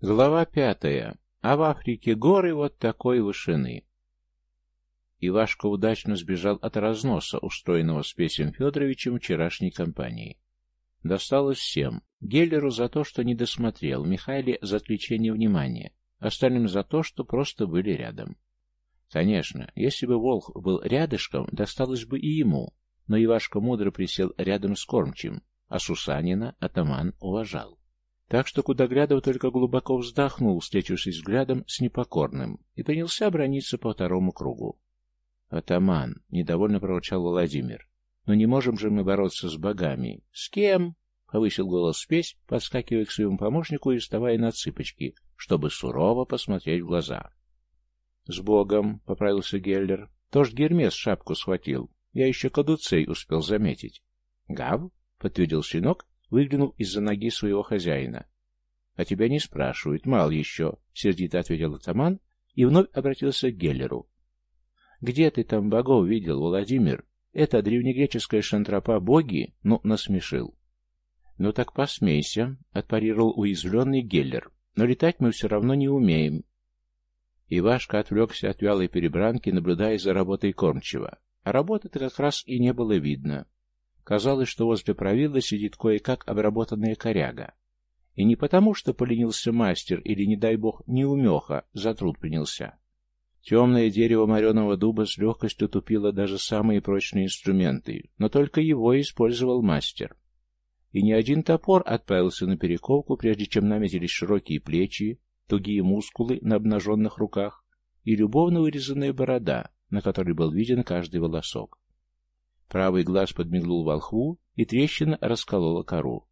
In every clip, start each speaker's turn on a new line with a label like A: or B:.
A: Глава пятая. А в Африке горы вот такой вышины. Ивашка удачно сбежал от разноса, устроенного Спесем Федоровичем вчерашней компании. Досталось всем. Геллеру за то, что не досмотрел, Михайле за отвлечение внимания, остальным за то, что просто были рядом. Конечно, если бы Волх был рядышком, досталось бы и ему, но Ивашка мудро присел рядом с кормчим, а Сусанина атаман уважал. Так что Кудоглядов только глубоко вздохнул, встретившись взглядом с непокорным, и принялся брониться по второму кругу. «Атаман!» — недовольно проворчал Владимир. «Но не можем же мы бороться с богами!» «С кем?» — повысил голос спесь, подскакивая к своему помощнику и вставая на цыпочки, чтобы сурово посмотреть в глаза. «С богом!» — поправился Геллер. «Тоже Гермес шапку схватил. Я еще кадуцей успел заметить». «Гав?» — подтвердил щенок выглянул из-за ноги своего хозяина. — А тебя не спрашивают, мало еще, — сердито ответил атаман и вновь обратился к Геллеру. — Где ты там богов видел, Владимир? Это древнегреческая шантропа боги? Ну, насмешил. — Ну так посмейся, — отпарировал уязвленный Геллер, — но летать мы все равно не умеем. Ивашка отвлекся от вялой перебранки, наблюдая за работой кормчего. А работы-то как раз и не было видно. Казалось, что возле правила сидит кое-как обработанная коряга. И не потому, что поленился мастер или, не дай бог, неумеха, за труд принялся. Темное дерево мореного дуба с легкостью тупило даже самые прочные инструменты, но только его использовал мастер. И ни один топор отправился на перековку, прежде чем наметились широкие плечи, тугие мускулы на обнаженных руках и любовно вырезанная борода, на которой был виден каждый волосок. Правый глаз подмигнул волхву, и трещина расколола кору.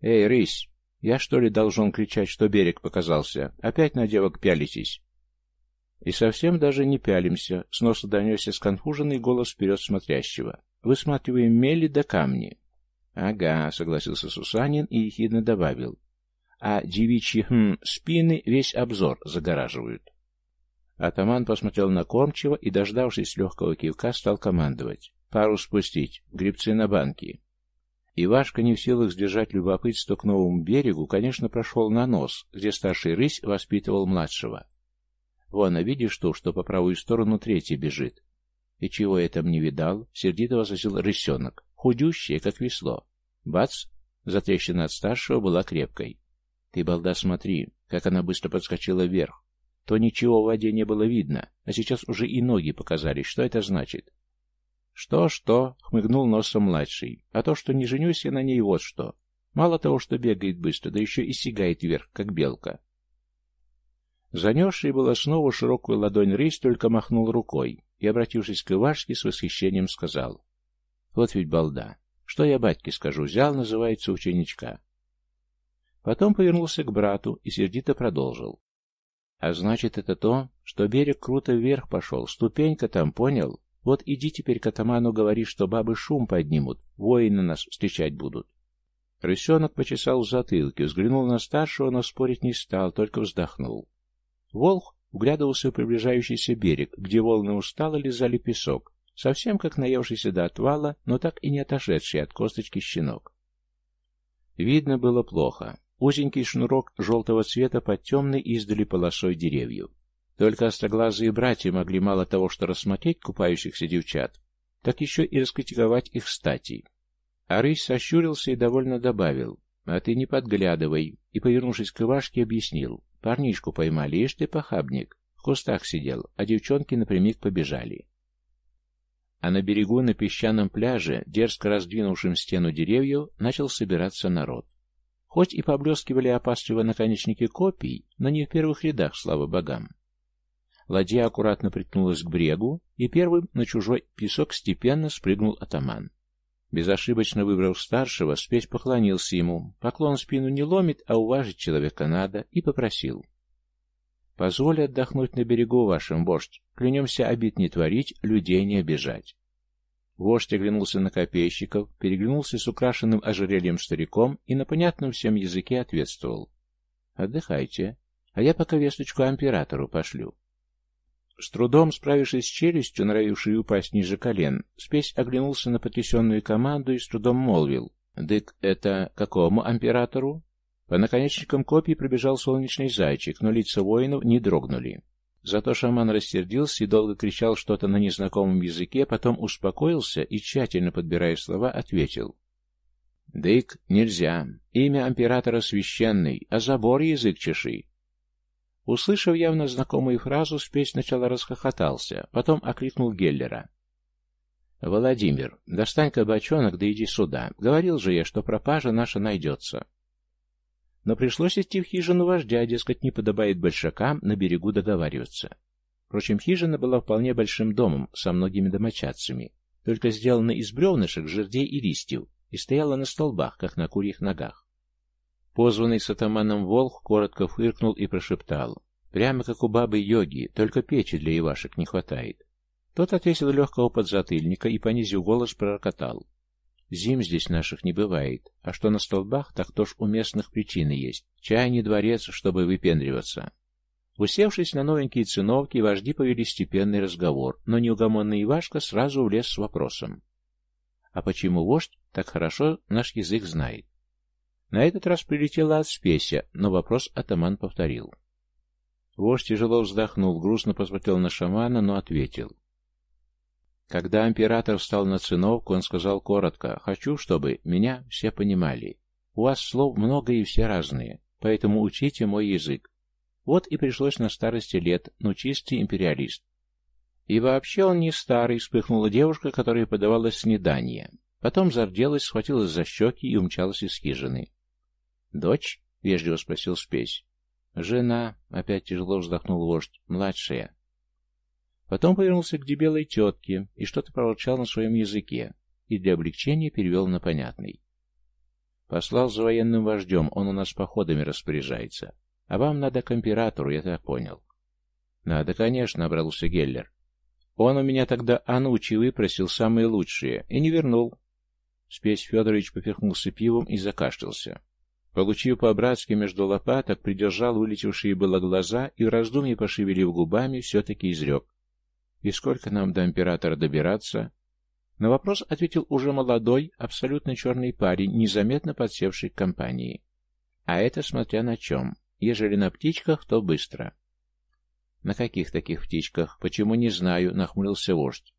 A: «Эй, рысь, я что ли должен кричать, что берег показался? Опять на девок пялитесь?» И совсем даже не пялимся, с носа донесся сконфуженный голос вперед смотрящего. «Высматриваем мели до камни». «Ага», — согласился Сусанин и ехидно добавил. «А девичьи хм, спины весь обзор загораживают». Атаман посмотрел на кормчиво и, дождавшись легкого кивка, стал командовать. «Пару спустить. Грибцы на банки». Ивашка, не в силах сдержать любопытство к новому берегу, конечно, прошел на нос, где старший рысь воспитывал младшего. Вон, а видишь ту, что по правую сторону третий бежит? И чего я там не видал? Сердито возразил рысенок. Худющая, как весло. Бац! Затрещина от старшего была крепкой. Ты, балда, смотри, как она быстро подскочила вверх то ничего в воде не было видно, а сейчас уже и ноги показались. Что это значит? «Что-что?» — хмыгнул носом младший. «А то, что не женюсь я на ней, вот что. Мало того, что бегает быстро, да еще и сигает вверх, как белка». Занесший было снова широкую ладонь рысь только махнул рукой и, обратившись к Ивашке, с восхищением сказал. «Вот ведь балда! Что я батьке скажу? Взял, называется, ученичка». Потом повернулся к брату и сердито продолжил. А значит, это то, что берег круто вверх пошел, ступенька там, понял? Вот иди теперь к атаману говори, что бабы шум поднимут, воины нас встречать будут. Рысенок почесал в затылке, взглянул на старшего, но спорить не стал, только вздохнул. Волх углядывался в приближающийся берег, где волны устало лизали песок, совсем как наевшийся до отвала, но так и не отошедший от косточки щенок. Видно было плохо. Узенький шнурок желтого цвета под темной издали полосой деревьев. Только остроглазые братья могли мало того, что рассмотреть купающихся девчат, так еще и раскритиковать их стати. А рысь сощурился и довольно добавил, «А ты не подглядывай», и, повернувшись к Ивашке, объяснил, «Парнишку поймали, ишь ты похабник, в кустах сидел, а девчонки напрямик побежали». А на берегу, на песчаном пляже, дерзко раздвинувшим стену деревьев, начал собираться народ. Хоть и поблескивали опасливо наконечники копий, но не в первых рядах, слава богам. Ладья аккуратно приткнулась к брегу, и первым на чужой песок степенно спрыгнул атаман. Безошибочно выбрав старшего, спесь поклонился ему. Поклон спину не ломит, а уважить человека надо, и попросил. «Позволь отдохнуть на берегу, вашим вождь. Клянемся обид не творить, людей не обижать». Вождь оглянулся на копейщиков, переглянулся с украшенным ожерельем стариком и на понятном всем языке ответствовал. «Отдыхайте, а я пока весточку императору пошлю». С трудом справившись с челюстью, норовившей упасть ниже колен, спесь оглянулся на потрясенную команду и с трудом молвил. «Дык, это какому императору?» По наконечникам копий пробежал солнечный зайчик, но лица воинов не дрогнули. Зато шаман рассердился и долго кричал что-то на незнакомом языке, потом успокоился и, тщательно подбирая слова, ответил. «Дык, нельзя. Имя императора священный, а забор язык чеши». Услышав явно знакомую фразу, спесь сначала расхохотался, потом окликнул Геллера. «Владимир, достань-ка бочонок, да иди сюда. Говорил же я, что пропажа наша найдется». Но пришлось идти в хижину вождя, дескать, не подобает большакам на берегу договариваться. Впрочем, хижина была вполне большим домом со многими домочадцами, только сделана из бревнышек, жердей и листьев, и стояла на столбах, как на курьих ногах. Позванный с атаманом волк коротко фыркнул и прошептал. Прямо как у бабы йоги, только печи для ивашек не хватает. Тот отвесил легкого подзатыльника и, понизив голос, пророкотал. Зим здесь наших не бывает, а что на столбах, так то ж у местных причины есть. Чай не дворец, чтобы выпендриваться. Усевшись на новенькие циновки, вожди повели степенный разговор, но неугомонный Ивашка сразу влез с вопросом. А почему вождь так хорошо наш язык знает? На этот раз прилетела от спеся, но вопрос атаман повторил. Вождь тяжело вздохнул, грустно посмотрел на шамана, но ответил. Когда император встал на циновку, он сказал коротко, «Хочу, чтобы меня все понимали. У вас слов много и все разные, поэтому учите мой язык». Вот и пришлось на старости лет, но чистый империалист. И вообще он не старый, вспыхнула девушка, которая подавала снедание. Потом зарделась, схватилась за щеки и умчалась из хижины. «Дочь?» — вежливо спросил Спесь. «Жена», — опять тяжело вздохнул вождь, — «младшая». Потом повернулся к дебелой тетке и что-то проворчал на своем языке, и для облегчения перевел на понятный. Послал за военным вождем, он у нас походами распоряжается. А вам надо к императору, я так понял. Надо, конечно, обрался Геллер. Он у меня тогда анучи выпросил самые лучшие и не вернул. Спесь Федорович поперхнулся пивом и закашлялся. Получив по-братски между лопаток, придержал вылетевшие было глаза и в раздумье, пошевелив губами, все-таки изрек. И сколько нам до императора добираться? На вопрос ответил уже молодой, абсолютно черный парень, незаметно подсевший к компании. А это смотря на чем. Ежели на птичках, то быстро. На каких таких птичках? Почему не знаю, нахмурился вождь.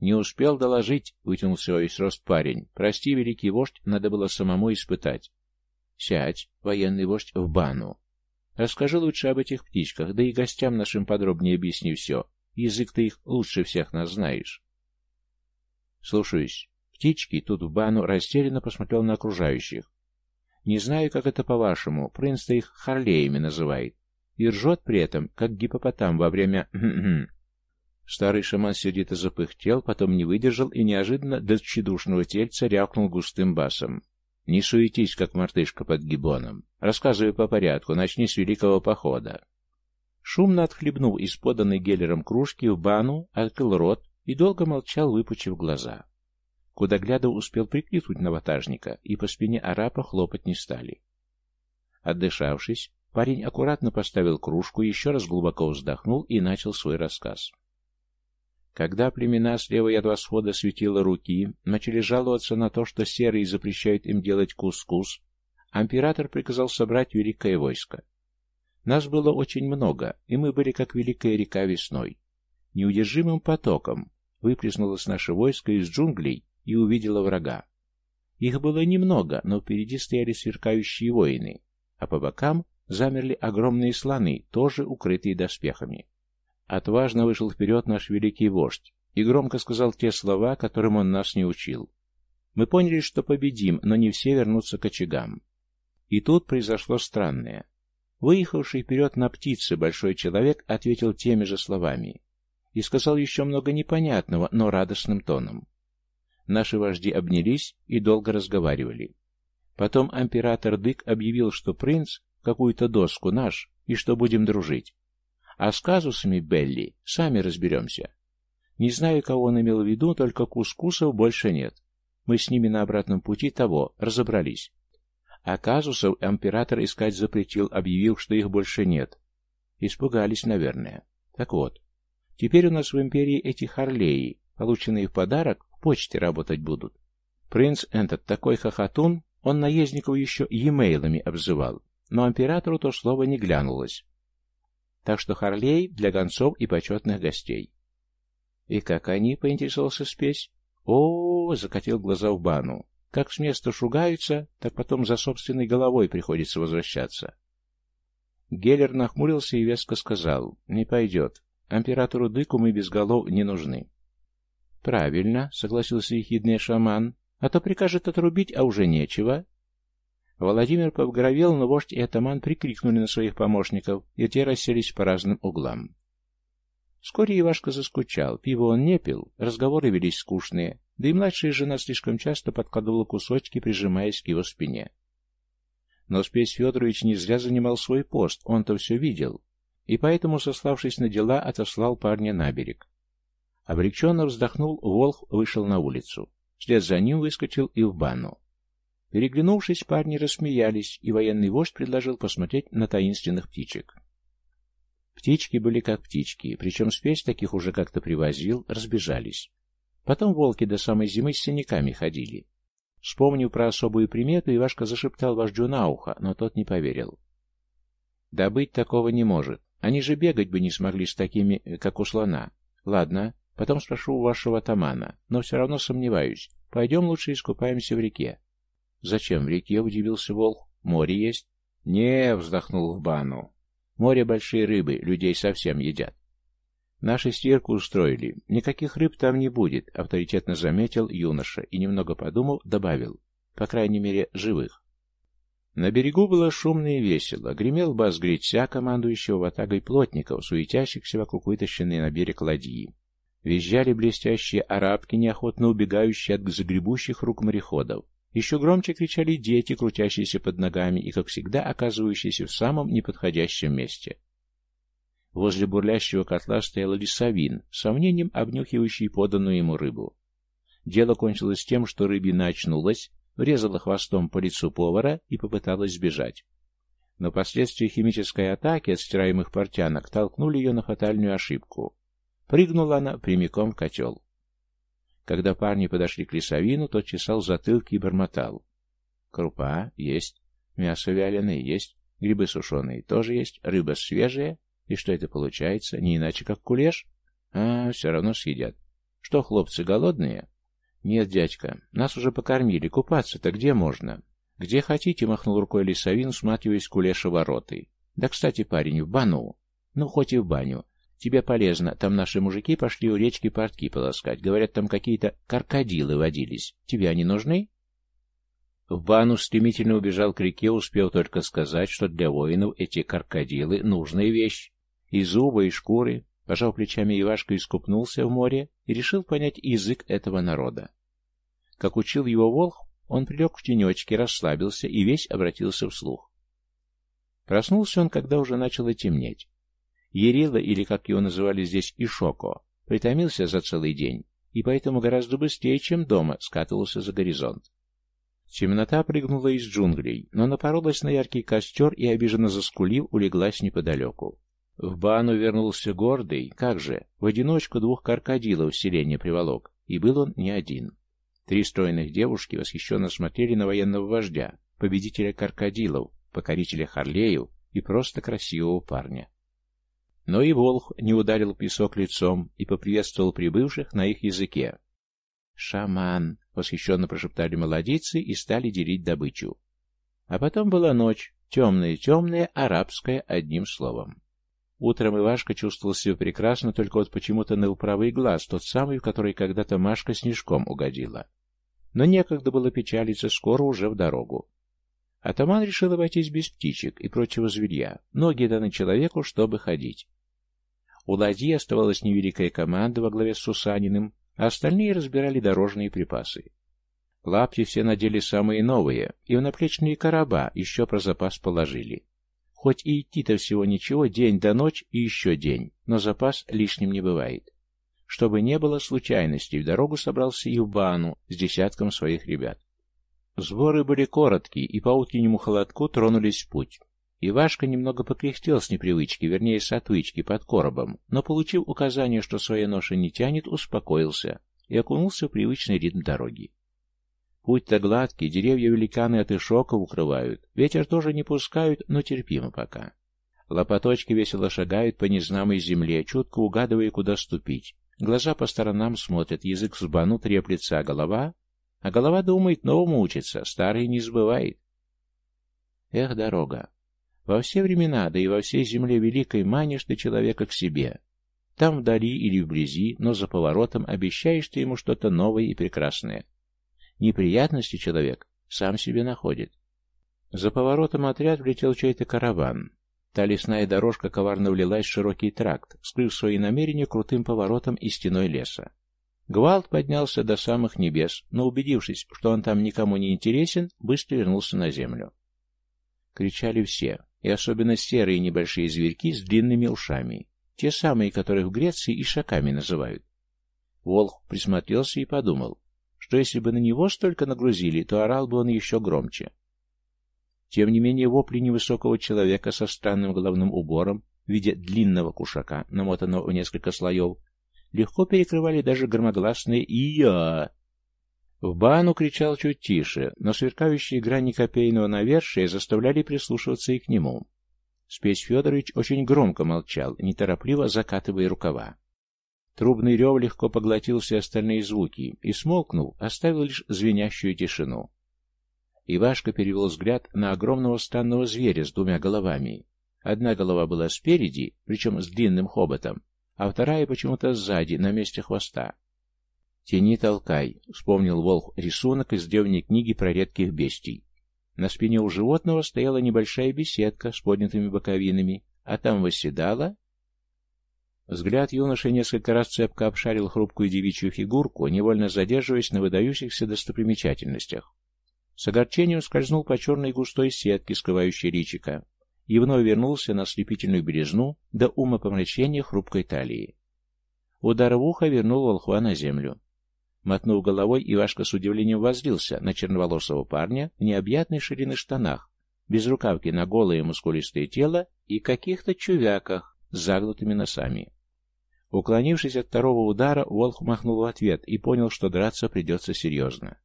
A: Не успел доложить, вытянул свой рост парень. Прости, великий вождь, надо было самому испытать. Сядь, военный вождь, в бану. Расскажи лучше об этих птичках, да и гостям нашим подробнее объясни все. Язык ты их лучше всех нас знаешь. Слушаюсь. Птички тут в бану растерянно посмотрел на окружающих. Не знаю, как это по-вашему, принц-то их харлеями называет. И ржет при этом, как гипопотам во время... Старый шаман сердито запыхтел, потом не выдержал и неожиданно до тщедушного тельца рявкнул густым басом. «Не суетись, как мартышка под гибоном. Рассказывай по порядку, начни с великого похода». Шумно отхлебнул из поданной Геллером кружки в бану, открыл рот и долго молчал, выпучив глаза. Куда глядя успел прикрикнуть на ватажника, и по спине арапа хлопать не стали. Отдышавшись, парень аккуратно поставил кружку, еще раз глубоко вздохнул и начал свой рассказ. Когда племена слева от восхода светила руки, начали жаловаться на то, что серые запрещают им делать кускус, император приказал собрать великое войско. Нас было очень много, и мы были как великая река весной. Неудержимым потоком выплеснулось наше войско из джунглей и увидело врага. Их было немного, но впереди стояли сверкающие воины, а по бокам замерли огромные слоны, тоже укрытые доспехами. Отважно вышел вперед наш великий вождь и громко сказал те слова, которым он нас не учил. Мы поняли, что победим, но не все вернутся к очагам. И тут произошло странное. Выехавший вперед на птице большой человек ответил теми же словами и сказал еще много непонятного, но радостным тоном. Наши вожди обнялись и долго разговаривали. Потом император Дык объявил, что принц какую-то доску наш, и что будем дружить. А с казусами Белли сами разберемся. Не знаю, кого он имел в виду, только кускусов больше нет. Мы с ними на обратном пути того разобрались. А казусов император искать запретил, объявив, что их больше нет. Испугались, наверное. Так вот, теперь у нас в империи эти харлеи, полученные в подарок, в почте работать будут. Принц этот такой хохотун, Он наездников еще e-mailами обзывал, но императору то слово не глянулось. Так что Харлей для гонцов и почетных гостей. «И как они?» — поинтересовался спесь. о, -о, -о закатил глаза в бану. «Как с места шугаются, так потом за собственной головой приходится возвращаться». Геллер нахмурился и веско сказал, «Не пойдет. Императору Дыку мы без голов не нужны». «Правильно», — согласился ехидный шаман, «а то прикажет отрубить, а уже нечего». Владимир побгровел, но вождь и атаман прикрикнули на своих помощников, и те расселись по разным углам. Вскоре Ивашка заскучал, пиво он не пил, разговоры велись скучные, да и младшая жена слишком часто подкладывала кусочки, прижимаясь к его спине. Но Спесь Федорович не зря занимал свой пост, он-то все видел, и поэтому, сославшись на дела, отослал парня на берег. Облегченно вздохнул, Волх вышел на улицу. Вслед за ним выскочил и в бану. Переглянувшись, парни рассмеялись, и военный вождь предложил посмотреть на таинственных птичек. Птички были как птички, причем спесь таких уже как-то привозил, разбежались. Потом волки до самой зимы с синяками ходили. Вспомнив про особую примету, Ивашка зашептал вождю на ухо, но тот не поверил. «Да быть такого не может. Они же бегать бы не смогли с такими, как у слона. Ладно, потом спрошу у вашего атамана, но все равно сомневаюсь. Пойдем лучше искупаемся в реке». «Зачем в реке?» — удивился волк. «Море есть?» «Не», — вздохнул в бану. Море большие рыбы, людей совсем едят. Наши стирку устроили. Никаких рыб там не будет, авторитетно заметил юноша и, немного подумал, добавил. По крайней мере, живых. На берегу было шумно и весело. Гремел бас гритья, командующего ватагой плотников, суетящихся вокруг вытащенной на берег ладьи. Визжали блестящие арабки, неохотно убегающие от загребущих рук мореходов. Еще громче кричали дети, крутящиеся под ногами и, как всегда, оказывающиеся в самом неподходящем месте. Возле бурлящего котла стоял лесовин, сомнением обнюхивающий поданную ему рыбу. Дело кончилось тем, что рыбина очнулась, врезала хвостом по лицу повара и попыталась сбежать. Но последствия химической атаки от стираемых портянок толкнули ее на фатальную ошибку. Прыгнула она прямиком в котел. Когда парни подошли к лесовину, тот чесал затылки и бормотал. Крупа есть, мясо вяленое есть, грибы сушеные тоже есть, рыба свежая. И что это получается? Не иначе, как кулеш? А, все равно съедят. Что, хлопцы, голодные? Нет, дядька, нас уже покормили, купаться-то где можно? Где хотите, махнул рукой лесовин, всматриваясь кулеша вороты. Да, кстати, парень, в бану. Ну, хоть и в баню. Тебе полезно. Там наши мужики пошли у речки портки полоскать. Говорят, там какие-то каркадилы водились. Тебе они нужны?» В бану стремительно убежал к реке, успел только сказать, что для воинов эти каркадилы — нужная вещь. И зубы, и шкуры. Пожал плечами Ивашка искупнулся в море и решил понять язык этого народа. Как учил его Волх, он прилег в тенечке, расслабился и весь обратился вслух. Проснулся он, когда уже начало темнеть. Ерила, или, как его называли здесь, Ишоко, притомился за целый день, и поэтому гораздо быстрее, чем дома, скатывался за горизонт. Темнота прыгнула из джунглей, но напоролась на яркий костер и, обиженно заскулив, улеглась неподалеку. В бану вернулся гордый, как же, в одиночку двух каркадилов селение приволок, и был он не один. Три стройных девушки восхищенно смотрели на военного вождя, победителя каркадилов, покорителя Харлеев и просто красивого парня. Но и Волх не ударил песок лицом и поприветствовал прибывших на их языке. «Шаман!» — восхищенно прошептали молодицы и стали делить добычу. А потом была ночь, темная-темная, арабская, одним словом. Утром Ивашка чувствовал себя прекрасно, только вот почему-то ныл правый глаз, тот самый, в который когда-то Машка снежком угодила. Но некогда было печалиться, скоро уже в дорогу. Атаман решил обойтись без птичек и прочего зверья. Ноги даны человеку, чтобы ходить. У ладьи оставалась невеликая команда во главе с Сусаниным, а остальные разбирали дорожные припасы. Лапти все надели самые новые, и в наплечные короба еще про запас положили. Хоть и идти-то всего ничего, день до ночь и еще день, но запас лишним не бывает. Чтобы не было случайностей, в дорогу собрался и в бану с десятком своих ребят. Сборы были короткие, и по утреннему холодку тронулись в путь. Ивашка немного покряхтел с непривычки, вернее, с отвычки под коробом, но, получив указание, что своя ноша не тянет, успокоился и окунулся в привычный ритм дороги. Путь-то гладкий, деревья великаны от ишоков укрывают. Ветер тоже не пускают, но терпимо пока. Лопаточки весело шагают по незнамой земле, чутко угадывая, куда ступить. Глаза по сторонам смотрят, язык с бану треплется, а голова... А голова думает, новому учится, старый не забывает. Эх, дорога. Во все времена, да и во всей земле великой манишь ты человека к себе. Там вдали или вблизи, но за поворотом обещаешь ты ему что-то новое и прекрасное. Неприятности человек сам себе находит. За поворотом отряд влетел чей-то караван. Та лесная дорожка коварно влилась в широкий тракт, скрыв свои намерения крутым поворотом и стеной леса. Гвалт поднялся до самых небес, но, убедившись, что он там никому не интересен, быстро вернулся на землю. Кричали все, и особенно серые небольшие зверьки с длинными ушами, те самые, которых в Греции ишаками называют. Волх присмотрелся и подумал, что если бы на него столько нагрузили, то орал бы он еще громче. Тем не менее, вопли невысокого человека со странным головным убором в виде длинного кушака, намотанного в несколько слоев, легко перекрывали даже громогласные «Ия!». В бану кричал чуть тише, но сверкающие грани копейного навершия заставляли прислушиваться и к нему. Спесь Федорович очень громко молчал, неторопливо закатывая рукава. Трубный рев легко поглотил все остальные звуки и, смолкнув, оставил лишь звенящую тишину. Ивашка перевел взгляд на огромного странного зверя с двумя головами. Одна голова была спереди, причем с длинным хоботом, а вторая почему-то сзади, на месте хвоста. «Тяни, толкай», — вспомнил Волх рисунок из древней книги про редких бестий. На спине у животного стояла небольшая беседка с поднятыми боковинами, а там восседала... Взгляд юноши несколько раз цепко обшарил хрупкую девичью фигурку, невольно задерживаясь на выдающихся достопримечательностях. С огорчением скользнул по черной густой сетке, скрывающей личика, и вновь вернулся на ослепительную березну до ума помрачения хрупкой талии. Удар в ухо вернул волхва на землю. Мотнув головой, Ивашка с удивлением возлился на черноволосого парня в необъятной ширины штанах, без рукавки на голое мускулистое тело и каких-то чувяках с загнутыми носами. Уклонившись от второго удара, Волх махнул в ответ и понял, что драться придется серьезно.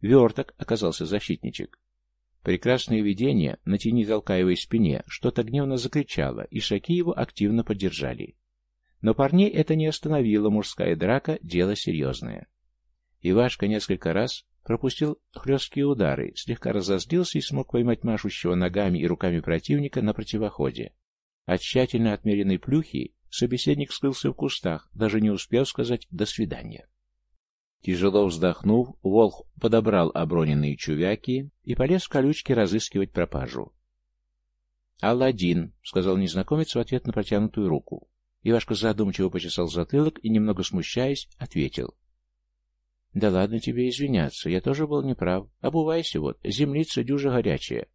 A: Верток оказался защитничек. Прекрасное видение на тени толкаевой спине что-то гневно закричало, и шаки его активно поддержали. Но парней это не остановило, мужская драка — дело серьезное. Ивашка несколько раз пропустил хлесткие удары, слегка разозлился и смог поймать машущего ногами и руками противника на противоходе. От тщательно отмеренной плюхи собеседник скрылся в кустах, даже не успев сказать «до свидания». Тяжело вздохнув, Волх подобрал оброненные чувяки и полез в колючки разыскивать пропажу. «Аладдин», — сказал незнакомец в ответ на протянутую руку. Ивашка задумчиво почесал затылок и, немного смущаясь, ответил. «Да ладно тебе извиняться, я тоже был неправ. Обувайся вот, землица дюжа горячая».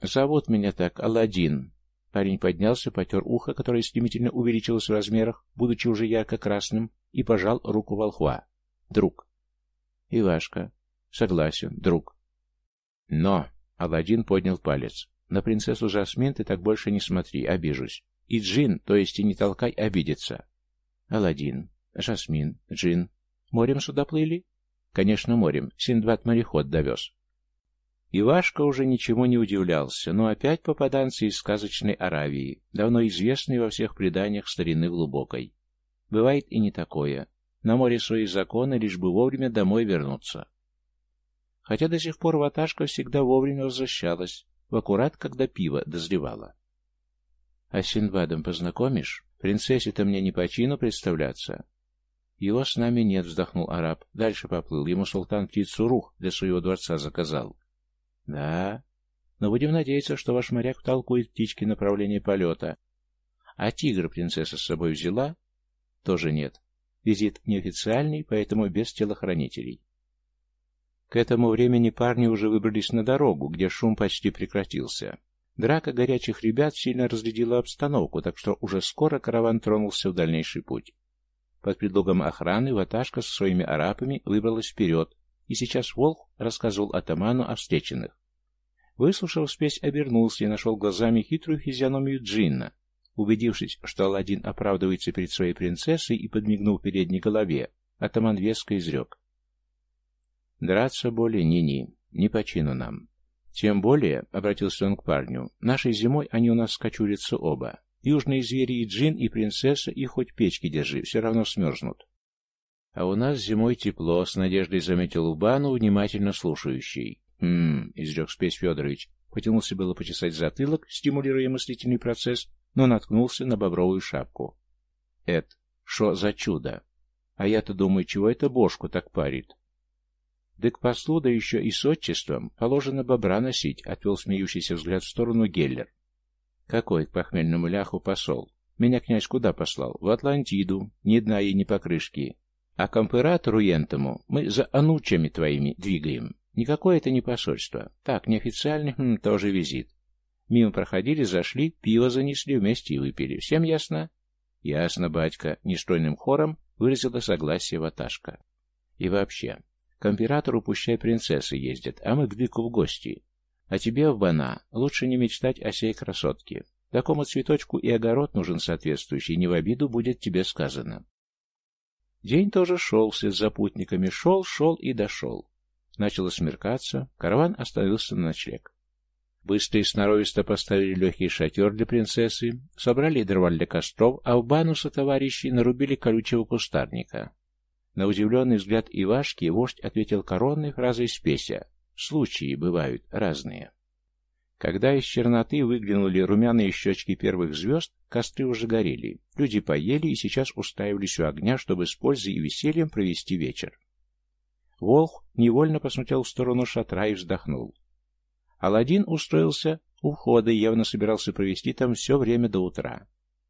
A: «Зовут меня так, Аладдин». Парень поднялся, потер ухо, которое стремительно увеличилось в размерах, будучи уже ярко-красным, и пожал руку волхва. Друг. Ивашка. Согласен, друг. Но, Аладдин поднял палец. На принцессу Жасмин ты так больше не смотри, обижусь. И Джин, то есть и не толкай, обидится. Аладдин, Жасмин, Джин. Морем сюда плыли? Конечно, морем. Синдбад мореход довез. Ивашка уже ничего не удивлялся, но опять попаданцы из сказочной Аравии, давно известные во всех преданиях старины глубокой. Бывает и не такое. На море свои законы, лишь бы вовремя домой вернуться. Хотя до сих пор ваташка всегда вовремя возвращалась, в аккурат, когда пиво дозревало. А с Синдбадом познакомишь? Принцессе-то мне не по чину представляться. Его с нами нет, вздохнул араб. Дальше поплыл. Ему султан птицу рух для своего дворца заказал. Да, но будем надеяться, что ваш моряк толкует птички направления полета. А тигр принцесса с собой взяла? Тоже нет. Визит неофициальный, поэтому без телохранителей. К этому времени парни уже выбрались на дорогу, где шум почти прекратился. Драка горячих ребят сильно разрядила обстановку, так что уже скоро караван тронулся в дальнейший путь. Под предлогом охраны ваташка со своими арапами выбралась вперед, и сейчас Волк рассказывал атаману о встреченных. Выслушав спесь, обернулся и нашел глазами хитрую физиономию Джинна, Убедившись, что Аладдин оправдывается перед своей принцессой и подмигнул передней голове, атаман веско изрек. Драться более ни-ни, не по чину нам. Тем более, — обратился он к парню, — нашей зимой они у нас скачурятся оба. Южные звери и джин, и принцесса, и хоть печки держи, все равно смерзнут. А у нас зимой тепло, — с надеждой заметил Убану, внимательно слушающий. «Хм...» — изрек Спесь Федорович. Потянулся было почесать затылок, стимулируя мыслительный процесс, но наткнулся на бобровую шапку. «Эд, шо за чудо? А я-то думаю, чего это бошку так парит?» «Да к послу, да еще и с отчеством, положено бобра носить», — отвел смеющийся взгляд в сторону Геллер. «Какой к похмельному ляху посол? Меня князь куда послал? В Атлантиду, ни дна и ни покрышки. А к императору Ентому мы за анучами твоими двигаем. Никакое это не посольство. Так, неофициальный, хм, тоже визит. Мимо проходили, зашли, пиво занесли, вместе и выпили. Всем ясно?» «Ясно, батька», — нестройным хором выразила согласие Ваташка. «И вообще, к императору пущай принцессы ездят, а мы к Бику в гости. А тебе, в Бана, лучше не мечтать о сей красотке. Такому цветочку и огород нужен соответствующий, не в обиду будет тебе сказано. День тоже шел вслед за путниками, шел, шел и дошел. Начало смеркаться, караван остановился на ночлег. Быстро и сноровисто поставили легкий шатер для принцессы, собрали дрова для костров, а в бану со товарищей нарубили колючего кустарника. На удивленный взгляд Ивашки вождь ответил коронной фразой спеся «Случаи бывают разные». Когда из черноты выглянули румяные щечки первых звезд, костры уже горели. Люди поели и сейчас устраивались у огня, чтобы с пользой и весельем провести вечер. Волх невольно посмотрел в сторону шатра и вздохнул. Аладдин устроился у входа и явно собирался провести там все время до утра.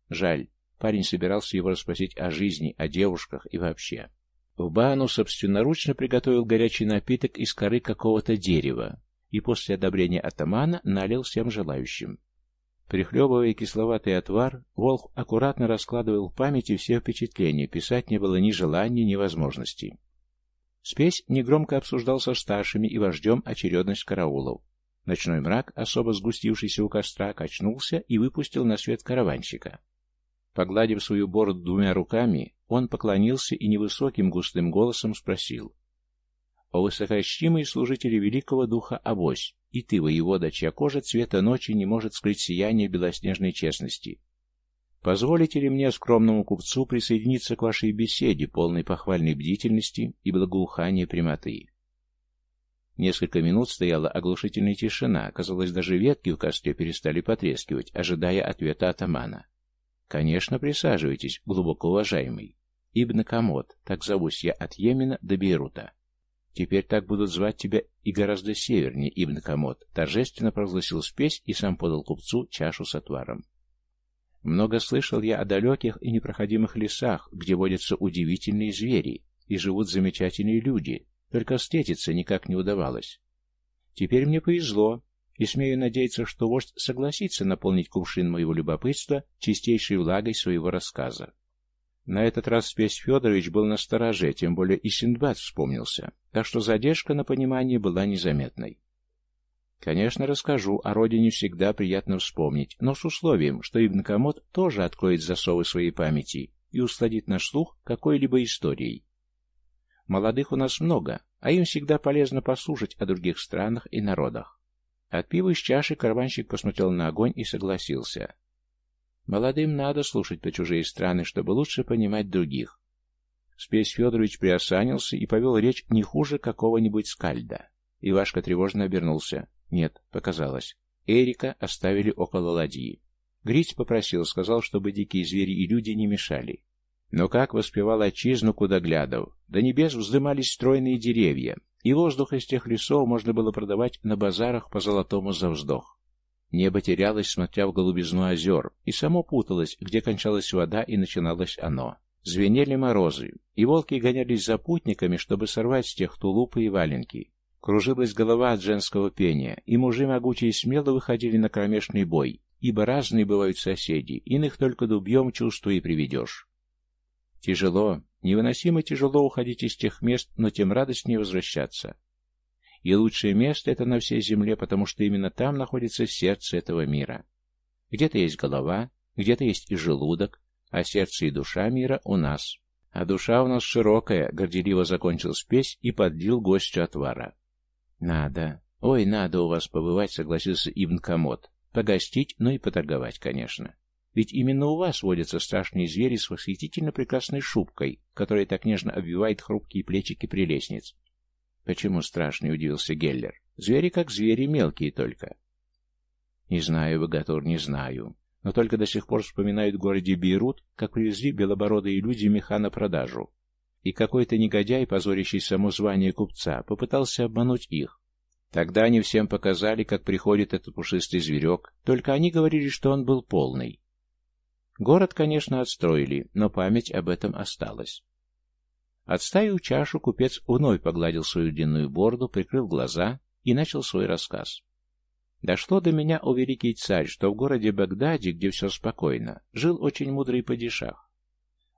A: Жаль, парень собирался его расспросить о жизни, о девушках и вообще. В Баану собственноручно приготовил горячий напиток из коры какого-то дерева и после одобрения атамана налил всем желающим. Прихлебывая кисловатый отвар, Волх аккуратно раскладывал в памяти все впечатления, писать не было ни желания, ни возможности. Спесь негромко обсуждал со старшими и вождем очередность караулов. Ночной мрак, особо сгустившийся у костра, качнулся и выпустил на свет караванщика. Погладив свою бороду двумя руками, он поклонился и невысоким густым голосом спросил. «О высокочтимый служители великого духа Авось, и ты, воевода, чья кожа цвета ночи не может скрыть сияние белоснежной честности, позволите ли мне, скромному купцу, присоединиться к вашей беседе, полной похвальной бдительности и благоухания прямоты?» Несколько минут стояла оглушительная тишина, казалось, даже ветки в костре перестали потрескивать, ожидая ответа атамана. Конечно, присаживайтесь, глубоко уважаемый. Ибн Камот, так зовусь я от Йемена до Бейрута. Теперь так будут звать тебя и гораздо севернее, Ибн Камот, торжественно провозгласил спесь и сам подал купцу чашу с отваром. Много слышал я о далеких и непроходимых лесах, где водятся удивительные звери и живут замечательные люди, только встретиться никак не удавалось. Теперь мне повезло, и смею надеяться, что вождь согласится наполнить кувшин моего любопытства чистейшей влагой своего рассказа. На этот раз Спесь Федорович был на стороже, тем более и Синдбад вспомнился, так что задержка на понимание была незаметной. Конечно, расскажу, о родине всегда приятно вспомнить, но с условием, что Ибн Камот тоже откроет засовы своей памяти и усладит наш слух какой-либо историей. Молодых у нас много, а им всегда полезно послушать о других странах и народах. Отпив из чаши, карванщик посмотрел на огонь и согласился. Молодым надо слушать по чужие страны, чтобы лучше понимать других. Спесь Федорович приосанился и повел речь не хуже какого-нибудь скальда. Ивашка тревожно обернулся. Нет, показалось. Эрика оставили около ладьи. Гриць попросил, сказал, чтобы дикие звери и люди не мешали. Но как воспевал отчизну, куда глядов? До небес вздымались стройные деревья, и воздух из тех лесов можно было продавать на базарах по золотому за вздох. Небо терялось, смотря в голубизну озер, и само путалось, где кончалась вода и начиналось оно. Звенели морозы, и волки гонялись за путниками, чтобы сорвать с тех тулупы и валенки. Кружилась голова от женского пения, и мужи могучие смело выходили на кромешный бой, ибо разные бывают соседи, иных только дубьем чувства и приведешь. Тяжело, невыносимо тяжело уходить из тех мест, но тем радостнее возвращаться. И лучшее место это на всей земле, потому что именно там находится сердце этого мира. Где-то есть голова, где-то есть и желудок, а сердце и душа мира у нас. А душа у нас широкая, горделиво закончил спесь и подлил гостю отвара. Надо. Ой, надо у вас побывать, согласился Ибн Камот. Погостить, ну и поторговать, конечно. Ведь именно у вас водятся страшные звери с восхитительно прекрасной шубкой, которая так нежно обвивает хрупкие плечики прелестниц. Почему страшный, удивился Геллер. Звери как звери, мелкие только. Не знаю, богатур, не знаю. Но только до сих пор вспоминают в городе Бейрут, как привезли белобородые люди меха на продажу. И какой-то негодяй, позорящий само звание купца, попытался обмануть их. Тогда они всем показали, как приходит этот пушистый зверек, только они говорили, что он был полный. Город, конечно, отстроили, но память об этом осталась. Отставив чашу, купец вновь погладил свою длинную борду, прикрыл глаза и начал свой рассказ. Дошло до меня, о великий царь, что в городе Багдаде, где все спокойно, жил очень мудрый падишах.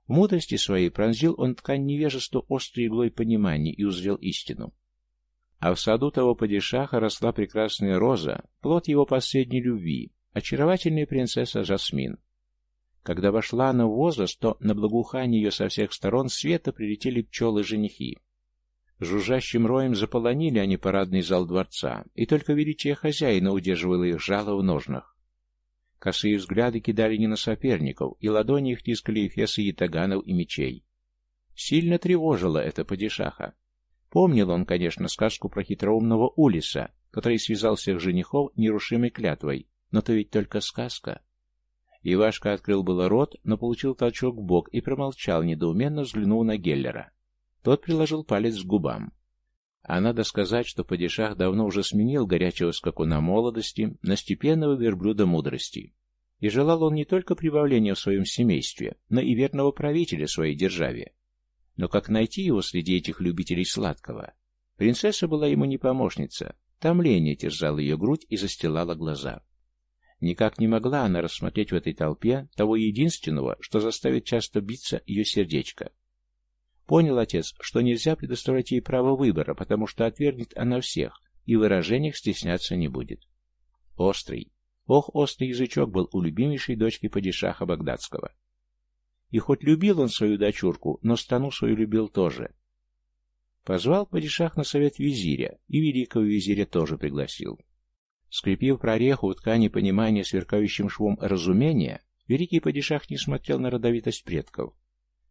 A: В мудрости своей пронзил он ткань невежества острой иглой понимания и узрел истину. А в саду того падишаха росла прекрасная роза, плод его последней любви, очаровательная принцесса Жасмин. Когда вошла она в возраст, то на благоухание ее со всех сторон света прилетели пчелы-женихи. Жужжащим роем заполонили они парадный зал дворца, и только величие хозяина удерживало их жало в ножнах. Косые взгляды кидали не на соперников, и ладони их тискали эфесы ятаганов и мечей. Сильно тревожило это падишаха. Помнил он, конечно, сказку про хитроумного Улиса, который связал всех женихов нерушимой клятвой, но то ведь только сказка. Ивашка открыл было рот, но получил толчок в бок и промолчал, недоуменно взглянув на Геллера. Тот приложил палец к губам. А надо сказать, что падишах давно уже сменил горячего скакуна молодости на степенного верблюда мудрости. И желал он не только прибавления в своем семействе, но и верного правителя своей державе. Но как найти его среди этих любителей сладкого? Принцесса была ему не помощница, томление терзало ее грудь и застилало глаза. Никак не могла она рассмотреть в этой толпе того единственного, что заставит часто биться ее сердечко. Понял отец, что нельзя предоставлять ей право выбора, потому что отвергнет она всех, и в выражениях стесняться не будет. Острый. Ох, острый язычок был у любимейшей дочки падишаха Багдадского. И хоть любил он свою дочурку, но страну свою любил тоже. Позвал падишах на совет визиря, и великого визиря тоже пригласил. Скрепив прореху в ткани понимания сверкающим швом разумения, великий падишах не смотрел на родовитость предков,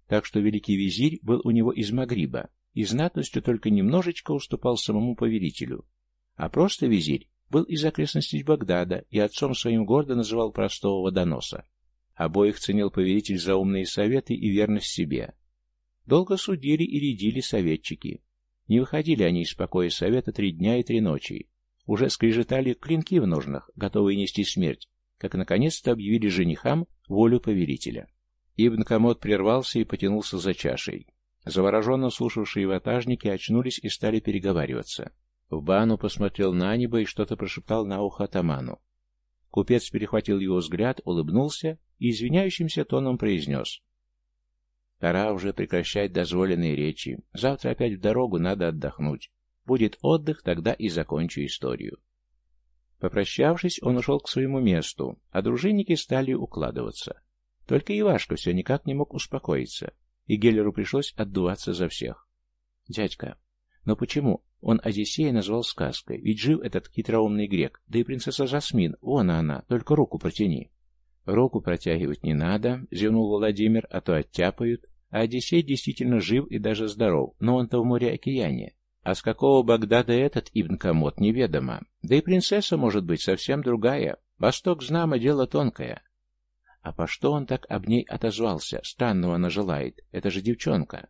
A: так что великий визирь был у него из Магриба, и знатностью только немножечко уступал самому повелителю. А просто визирь был из окрестностей Багдада и отцом своим гордо называл простого водоноса. Обоих ценил повелитель за умные советы и верность себе. Долго судили и рядили советчики. Не выходили они из покоя совета три дня и три ночи. Уже скрежетали клинки в ножнах, готовые нести смерть, как наконец-то объявили женихам волю повелителя. Ибн Камот прервался и потянулся за чашей. Завороженно слушавшие ватажники очнулись и стали переговариваться. В бану посмотрел на небо и что-то прошептал на ухо атаману. Купец перехватил его взгляд, улыбнулся и извиняющимся тоном произнес. «Пора уже прекращать дозволенные речи. Завтра опять в дорогу, надо отдохнуть. Будет отдых, тогда и закончу историю». Попрощавшись, он ушел к своему месту, а дружинники стали укладываться. Только Ивашка все никак не мог успокоиться, и Геллеру пришлось отдуваться за всех. «Дядька, но почему он Одиссея назвал сказкой? Ведь жив этот хитроумный грек, да и принцесса Жасмин, вон она, только руку протяни». «Руку протягивать не надо», — зевнул Владимир, — «а то оттяпают. А Одиссей действительно жив и даже здоров, но он-то в море-океане. А с какого Багдада этот Ибн Камот, неведомо. Да и принцесса может быть совсем другая. Восток знамо, дело тонкое. А по что он так об ней отозвался? Странного она желает. Это же девчонка.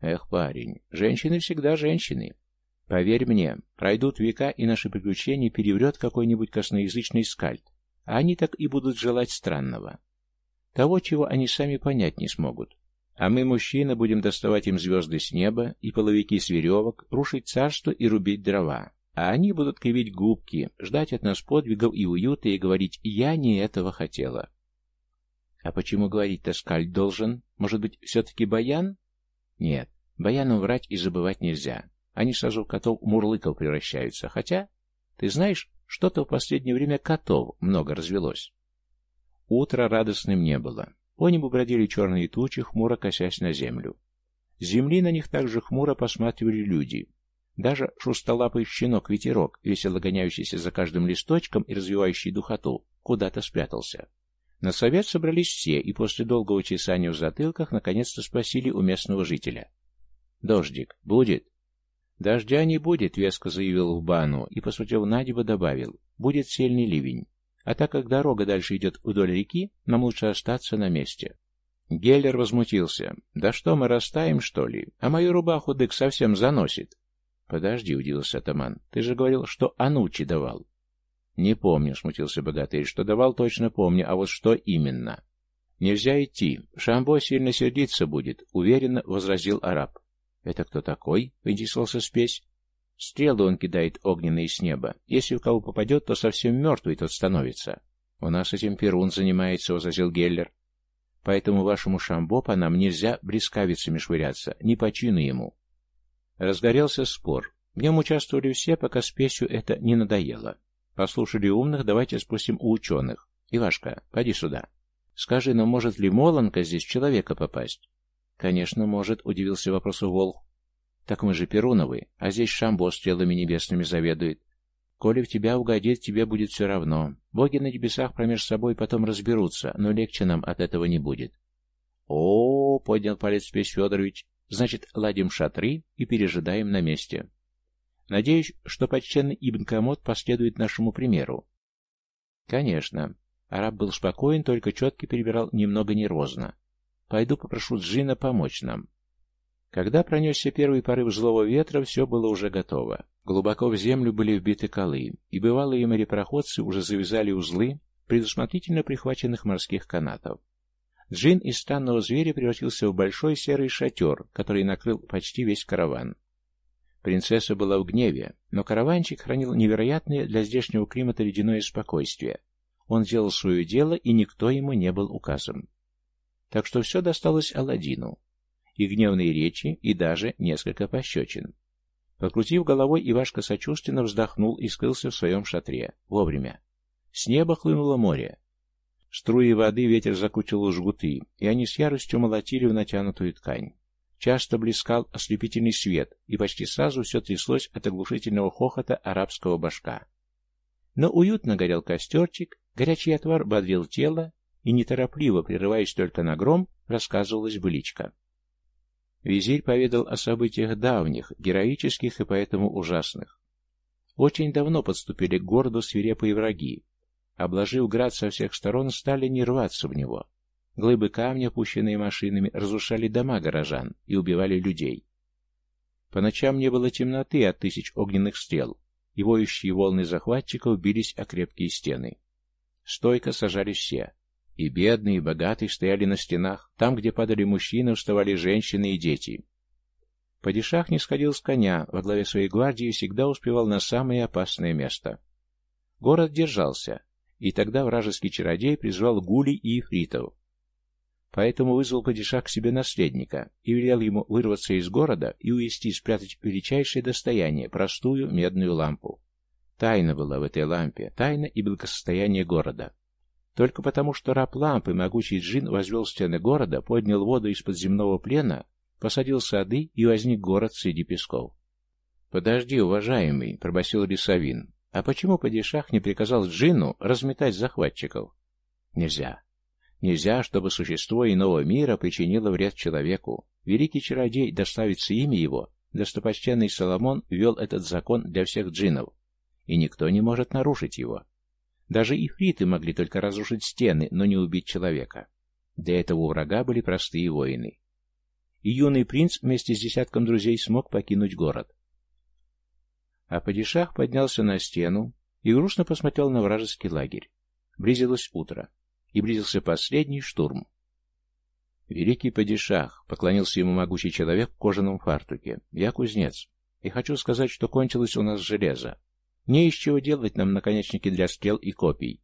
A: Эх, парень, женщины всегда женщины. Поверь мне, пройдут века, и наши приключения переврет какой-нибудь косноязычный скальд. А они так и будут желать странного. Того, чего они сами понять не смогут. А мы, мужчины, будем доставать им звезды с неба и половики с веревок, рушить царство и рубить дрова. А они будут кривить губки, ждать от нас подвигов и уюта и говорить «я не этого хотела». А почему говорить-то скаль должен? Может быть, все-таки баян? Нет, баяном врать и забывать нельзя. Они сразу в котов мурлыков превращаются. Хотя, ты знаешь, что-то в последнее время котов много развелось. Утро радостным не было. По небу бродили черные тучи, хмуро косясь на землю. С земли на них также хмуро посматривали люди. Даже шустолапый щенок-ветерок, весело гоняющийся за каждым листочком и развивающий духоту, куда-то спрятался. На совет собрались все, и после долгого чесания в затылках наконец-то спросили у местного жителя. «Дождик будет?» «Дождя не будет», — веско заявил в бану, и, посмотрев на добавил. «Будет сильный ливень. А так как дорога дальше идет вдоль реки, нам лучше остаться на месте». Геллер возмутился. «Да что, мы растаем, что ли? А мою рубаху дык совсем заносит». «Подожди», — удивился атаман, — «ты же говорил, что Анучи давал». «Не помню», — смутился богатырь, — «что давал, точно помню, а вот что именно?» «Нельзя идти. Шамбо сильно сердиться будет», — уверенно возразил араб. «Это кто такой?» — поинтересовался спесь. «Стрелы он кидает огненные с неба. Если в кого попадет, то совсем мертвый тот становится». «У нас этим Перун занимается», — возразил Геллер. «Поэтому вашему Шамбо нам нельзя брескавицами швыряться, не по чину ему». Разгорелся спор. В нем участвовали все, пока спесью это не надоело. Послушали умных, давайте спросим у ученых. Ивашка, поди сюда. Скажи, но может ли Молонка здесь человека попасть? Конечно, может, удивился вопросу Волх. Так мы же Перуновы, а здесь Шамбо стрелами небесными заведует. Коли в тебя угодит, тебе будет все равно. Боги на небесах промеж собой потом разберутся, но легче нам от этого не будет. О, поднял палец Песь Федорович. Значит, ладим шатры и пережидаем на месте. Надеюсь, что почтенный Ибн Камот последует нашему примеру. Конечно. Араб был спокоен, только четко перебирал немного нервозно. Пойду попрошу Джина помочь нам. Когда пронесся первый порыв злого ветра, все было уже готово. Глубоко в землю были вбиты колы, и бывалые морепроходцы уже завязали узлы предусмотрительно прихваченных морских канатов. Джин из странного зверя превратился в большой серый шатер, который накрыл почти весь караван. Принцесса была в гневе, но караванчик хранил невероятное для здешнего климата ледяное спокойствие. Он делал свое дело, и никто ему не был указан. Так что все досталось Аладдину. И гневные речи, и даже несколько пощечин. Покрутив головой, Ивашка сочувственно вздохнул и скрылся в своем шатре. Вовремя. С неба хлынуло море. Струи воды ветер закутил жгуты, и они с яростью молотили в натянутую ткань. Часто блескал ослепительный свет, и почти сразу все тряслось от оглушительного хохота арабского башка. Но уютно горел костерчик, горячий отвар бодрил тело, и неторопливо, прерываясь только на гром, рассказывалась быличка. Визирь поведал о событиях давних, героических и поэтому ужасных. Очень давно подступили к городу свирепые враги. Обложив град со всех сторон, стали не рваться в него. Глыбы камня, пущенные машинами, разрушали дома горожан и убивали людей. По ночам не было темноты от тысяч огненных стрел, и воющие волны захватчиков бились о крепкие стены. Стойко сажались все. И бедные, и богатые стояли на стенах, там, где падали мужчины, вставали женщины и дети. Падишах не сходил с коня, во главе своей гвардии всегда успевал на самое опасное место. Город держался, и тогда вражеский чародей призвал гулей и ифритов, Поэтому вызвал падишах к себе наследника и велел ему вырваться из города и увести спрятать величайшее достояние, простую медную лампу. Тайна была в этой лампе, тайна и благосостояние города. Только потому, что раб лампы, могучий джин, возвел стены города, поднял воду из-под земного плена, посадил сады и возник город среди песков. «Подожди, уважаемый», — пробасил Рисовин, — «а почему падишах не приказал джину разметать захватчиков?» «Нельзя. Нельзя, чтобы существо иного мира причинило вред человеку. Великий чародей, доставится имя его, достопочтенный Соломон ввел этот закон для всех джиннов, и никто не может нарушить его. Даже ифриты могли только разрушить стены, но не убить человека. Для этого у врага были простые воины. И юный принц вместе с десятком друзей смог покинуть город. А падишах поднялся на стену и грустно посмотрел на вражеский лагерь. Близилось утро и близился последний штурм. «Великий падишах!» — поклонился ему могучий человек в кожаном фартуке. «Я кузнец, и хочу сказать, что кончилось у нас железо. Не из чего делать нам наконечники для стрел и копий.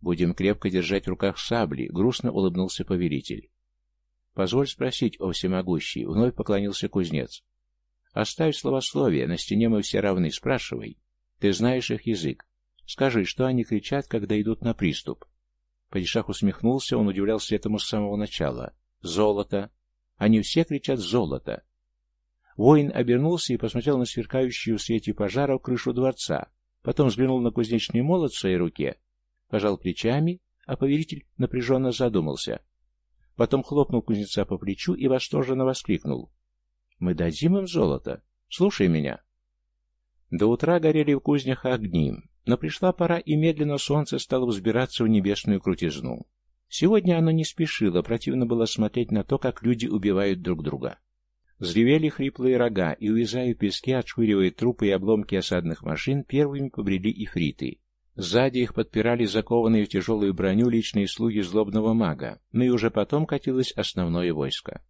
A: Будем крепко держать в руках сабли», — грустно улыбнулся повелитель. «Позволь спросить, о всемогущий», — вновь поклонился кузнец. «Оставь словословие, на стене мы все равны, спрашивай. Ты знаешь их язык. Скажи, что они кричат, когда идут на приступ?» Падишах усмехнулся, он удивлялся этому с самого начала. «Золото!» Они все кричат «золото!» Воин обернулся и посмотрел на сверкающую в свете пожара крышу дворца, потом взглянул на кузнечный молот в своей руке, пожал плечами, а поверитель напряженно задумался. Потом хлопнул кузнеца по плечу и восторженно воскликнул. «Мы дадим им золото. Слушай меня». До утра горели в кузнях огни, но пришла пора, и медленно солнце стало взбираться в небесную крутизну. Сегодня оно не спешило, противно было смотреть на то, как люди убивают друг друга. Взревели хриплые рога, и, увязая в песке, отшвыривая трупы и обломки осадных машин, первыми побрели ифриты. Сзади их подпирали закованные в тяжелую броню личные слуги злобного мага, но и уже потом катилось основное войско.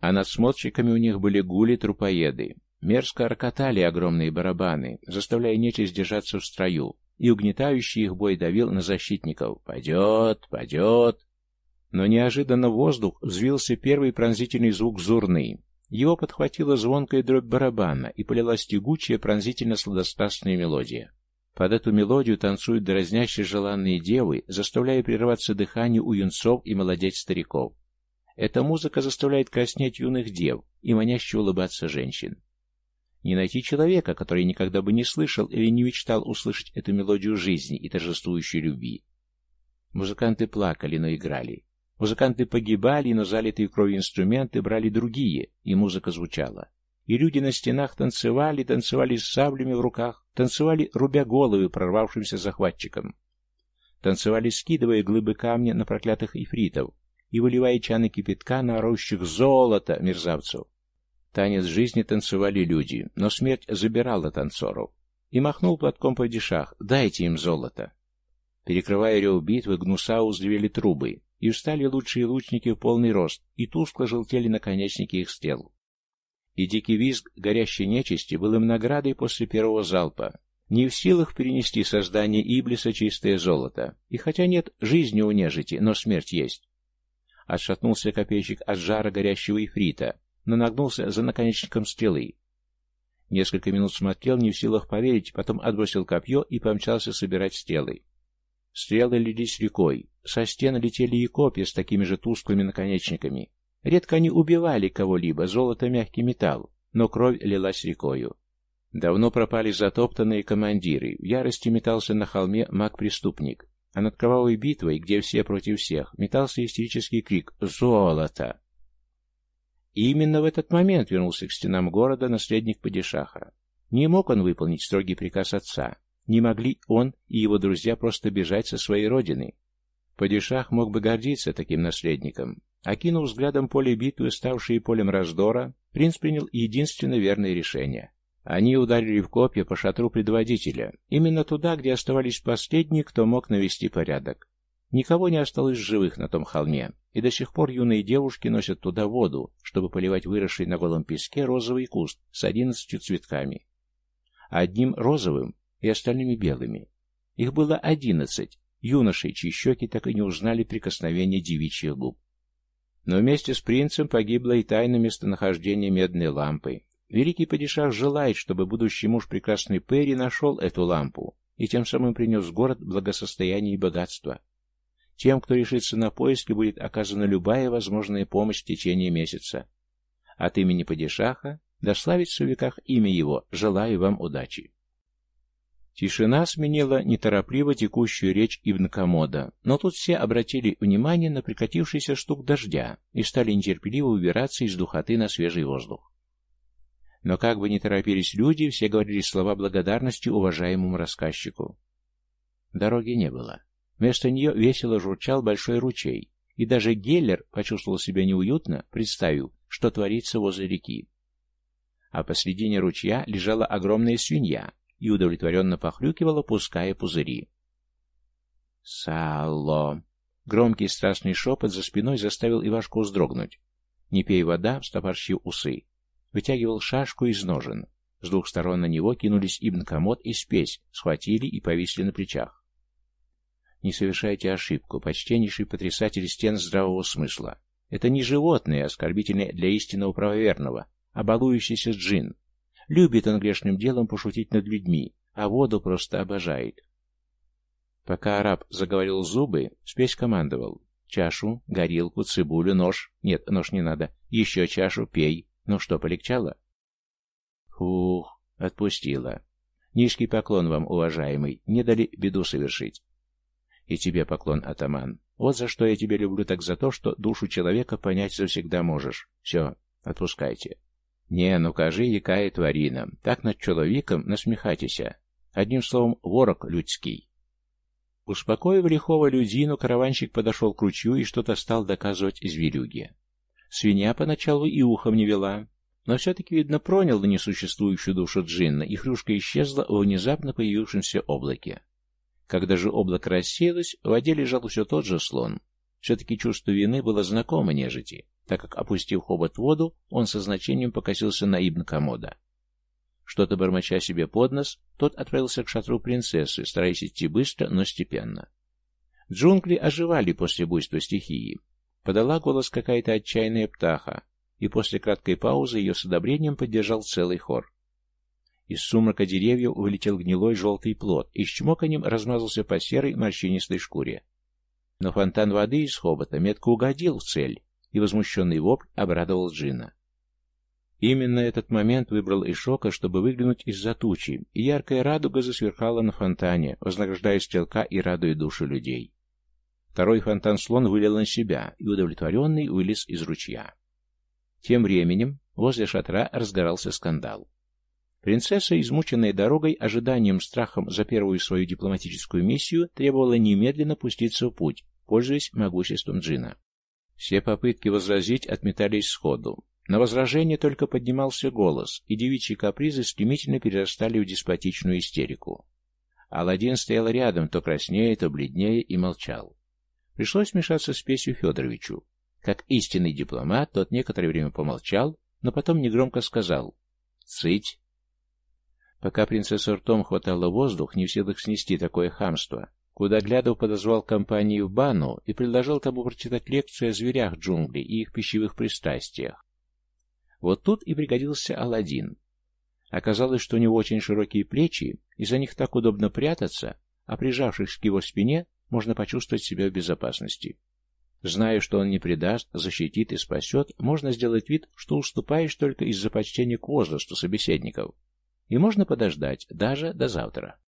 A: А над смотрщиками у них были гули-трупоеды. Мерзко рокотали огромные барабаны, заставляя нечисть держаться в строю, и угнетающий их бой давил на защитников. «Пойдет! Пойдет!» Но неожиданно воздух взвился первый пронзительный звук зурны. Его подхватила звонкая дробь барабана, и полилась тягучая, пронзительно-сладострастная мелодия. Под эту мелодию танцуют дразнящие желанные девы, заставляя прерываться дыхание у юнцов и молодеть стариков. Эта музыка заставляет краснеть юных дев и маняще улыбаться женщин. Не найти человека, который никогда бы не слышал или не мечтал услышать эту мелодию жизни и торжествующей любви. Музыканты плакали, но играли. Музыканты погибали, но залитые кровью инструменты брали другие, и музыка звучала. И люди на стенах танцевали, танцевали с саблями в руках, танцевали, рубя головы прорвавшимся захватчикам. Танцевали, скидывая глыбы камня на проклятых ифритов и выливая чаны кипятка на орущих золото мерзавцев. Танец жизни танцевали люди, но смерть забирала танцоров. И махнул платком по дешах «Дайте им золото!» Перекрывая рев битвы, гнуса узревели трубы, и встали лучшие лучники в полный рост, и тускло желтели наконечники их стрел. И дикий визг горящей нечисти был им наградой после первого залпа. Не в силах перенести создание Иблиса чистое золото. И хотя нет жизни у нежити, но смерть есть. Отшатнулся копейщик от жара горящего ифрита, но нагнулся за наконечником стрелы. Несколько минут смотрел, не в силах поверить, потом отбросил копье и помчался собирать стрелы. Стрелы лились рекой, со стен летели и копья с такими же тусклыми наконечниками. Редко они убивали кого-либо, золото мягкий металл, но кровь лилась рекою. Давно пропали затоптанные командиры, в ярости метался на холме маг-преступник, а над кровавой битвой, где все против всех, метался истерический крик «Золото!». И именно в этот момент вернулся к стенам города наследник Падишаха. Не мог он выполнить строгий приказ отца, не могли он и его друзья просто бежать со своей родины. Падишах мог бы гордиться таким наследником, Окинув взглядом поле битвы, ставшее полем раздора, принц принял единственно верное решение. Они ударили в копья по шатру предводителя, именно туда, где оставались последние, кто мог навести порядок. Никого не осталось живых на том холме, и до сих пор юные девушки носят туда воду, чтобы поливать выросший на голом песке розовый куст с одиннадцатью цветками. Одним розовым и остальными белыми. Их было одиннадцать, юношей, чьи щеки так и не узнали прикосновения девичьих губ. Но вместе с принцем погибло и тайна местонахождения медной лампы. Великий падишах желает, чтобы будущий муж прекрасной Перри нашел эту лампу и тем самым принес город благосостояние и богатство. Тем, кто решится на поиски, будет оказана любая возможная помощь в течение месяца. От имени падишаха, да славится в веках имя его, желаю вам удачи. Тишина сменила неторопливо текущую речь Ибн Комода, но тут все обратили внимание на прикатившийся штук дождя и стали нетерпеливо убираться из духоты на свежий воздух. Но как бы ни торопились люди, все говорили слова благодарности уважаемому рассказчику. Дороги не было. Вместо нее весело журчал большой ручей, и даже Геллер почувствовал себя неуютно, представив, что творится возле реки. А посредине ручья лежала огромная свинья, и удовлетворенно похрюкивала, пуская пузыри. «Сало!» Громкий страстный шепот за спиной заставил Ивашку вздрогнуть. «Не пей вода», встопорщив усы. Вытягивал шашку из ножен. С двух сторон на него кинулись Ибн Комод и Спесь, схватили и повисли на плечах. Не совершайте ошибку, почтеннейший потрясатель стен здравого смысла. Это не животное, оскорбительное для истинного правоверного, а балующийся джин, Любит он грешным делом пошутить над людьми, а воду просто обожает. Пока араб заговорил зубы, спесь командовал. Чашу, горилку, цибулю, нож. Нет, нож не надо. Еще чашу, пей. Ну что, полегчало? Фух, отпустила. Низкий поклон вам, уважаемый. Не дали беду совершить. И тебе поклон, атаман. Вот за что я тебя люблю, так за то, что душу человека понять завсегда можешь. Все, отпускайте. Не, ну кажи, якая тварина. Так над человеком насмехайтеся. Одним словом, ворог людский. Успокоив лихого людину, караванщик подошел к ручью и что-то стал доказывать зверюге. Свинья поначалу и ухом не вела, но все-таки, видно, пронял на несуществующую душу джинна, и хрюшка исчезла в внезапно появившемся облаке. Когда же облако рассеялось, в воде лежал все тот же слон. Все-таки чувство вины было знакомо нежити, так как, опустив хобот в воду, он со значением покосился на Ибн Комода. Что-то бормоча себе под нос, тот отправился к шатру принцессы, стараясь идти быстро, но степенно. Джунгли оживали после буйства стихии. Подала голос какая-то отчаянная птаха, и после краткой паузы ее с одобрением поддержал целый хор. Из сумрака деревьев вылетел гнилой желтый плод и с чмоканьем размазался по серой морщинистой шкуре. Но фонтан воды из хобота метко угодил в цель, и возмущенный вопль обрадовал Джина. Именно этот момент выбрал Ишока, чтобы выглянуть из-за тучи, и яркая радуга засверкала на фонтане, вознаграждая стрелка и радуя души людей. Второй фонтан-слон вылил на себя, и удовлетворенный вылез из ручья. Тем временем возле шатра разгорался скандал. Принцесса, измученная дорогой, ожиданием, страхом за первую свою дипломатическую миссию, требовала немедленно пуститься в путь, пользуясь могуществом джина. Все попытки возразить отметались сходу. На возражение только поднимался голос, и девичьи капризы стремительно перерастали в деспотичную истерику. Аладдин стоял рядом, то краснее, то бледнее, и молчал. Пришлось вмешаться с Песью Федоровичу. Как истинный дипломат, тот некоторое время помолчал, но потом негромко сказал «Цыть!». Пока принцесса ртом хватала воздух, не в силах снести такое хамство, куда глядов подозвал компанию бану и предложил тому прочитать лекцию о зверях джунглей и их пищевых пристрастиях. Вот тут и пригодился Аладдин. Оказалось, что у него очень широкие плечи, и за них так удобно прятаться, а прижавшись к его спине, можно почувствовать себя в безопасности. Зная, что он не предаст, защитит и спасет, можно сделать вид, что уступаешь только из-за почтения к возрасту собеседников. И можно подождать, даже до завтра.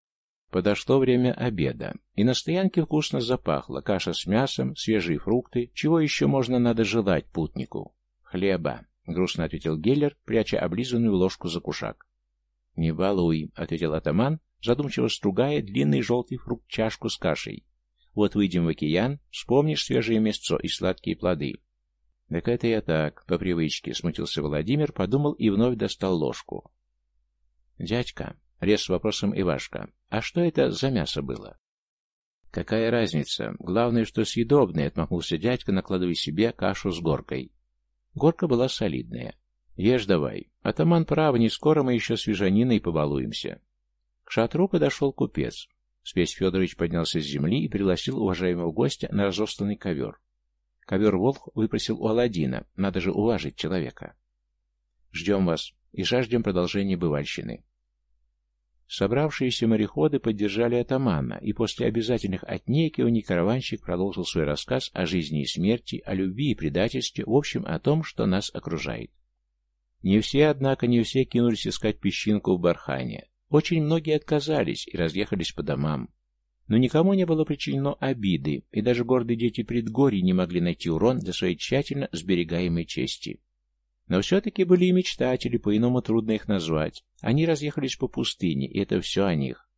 A: Подошло время обеда, и на стоянке вкусно запахло каша с мясом, свежие фрукты, чего еще можно надо желать путнику? Хлеба. — грустно ответил Геллер, пряча облизанную ложку за кушак. «Не балуй», — ответил атаман, задумчиво стругая длинный желтый фрукт чашку с кашей. «Вот выйдем в океан, вспомнишь свежее мясцо и сладкие плоды». «Так это я так, по привычке», — смутился Владимир, подумал и вновь достал ложку. «Дядька», — рез с вопросом Ивашка, — «а что это за мясо было?» «Какая разница? Главное, что съедобное», — отмахнулся дядька, накладывая себе кашу с горкой. Горка была солидная. «Ешь давай. Атаман прав, не скоро мы еще свежаниной побалуемся». К шатру подошел купец. Спесь Федорович поднялся с земли и пригласил уважаемого гостя на разосланный ковер. Ковер Волх выпросил у Аладдина, надо же уважить человека. «Ждем вас и жаждем продолжения бывальщины». Собравшиеся мореходы поддержали атамана, и после обязательных отнекиваний караванщик продолжил свой рассказ о жизни и смерти, о любви и предательстве, в общем, о том, что нас окружает. Не все, однако, не все кинулись искать песчинку в бархане. Очень многие отказались и разъехались по домам. Но никому не было причинено обиды, и даже гордые дети предгорий не могли найти урон для своей тщательно сберегаемой чести. Но все-таки были и мечтатели, по-иному трудно их назвать. Они разъехались по пустыне, и это все о них.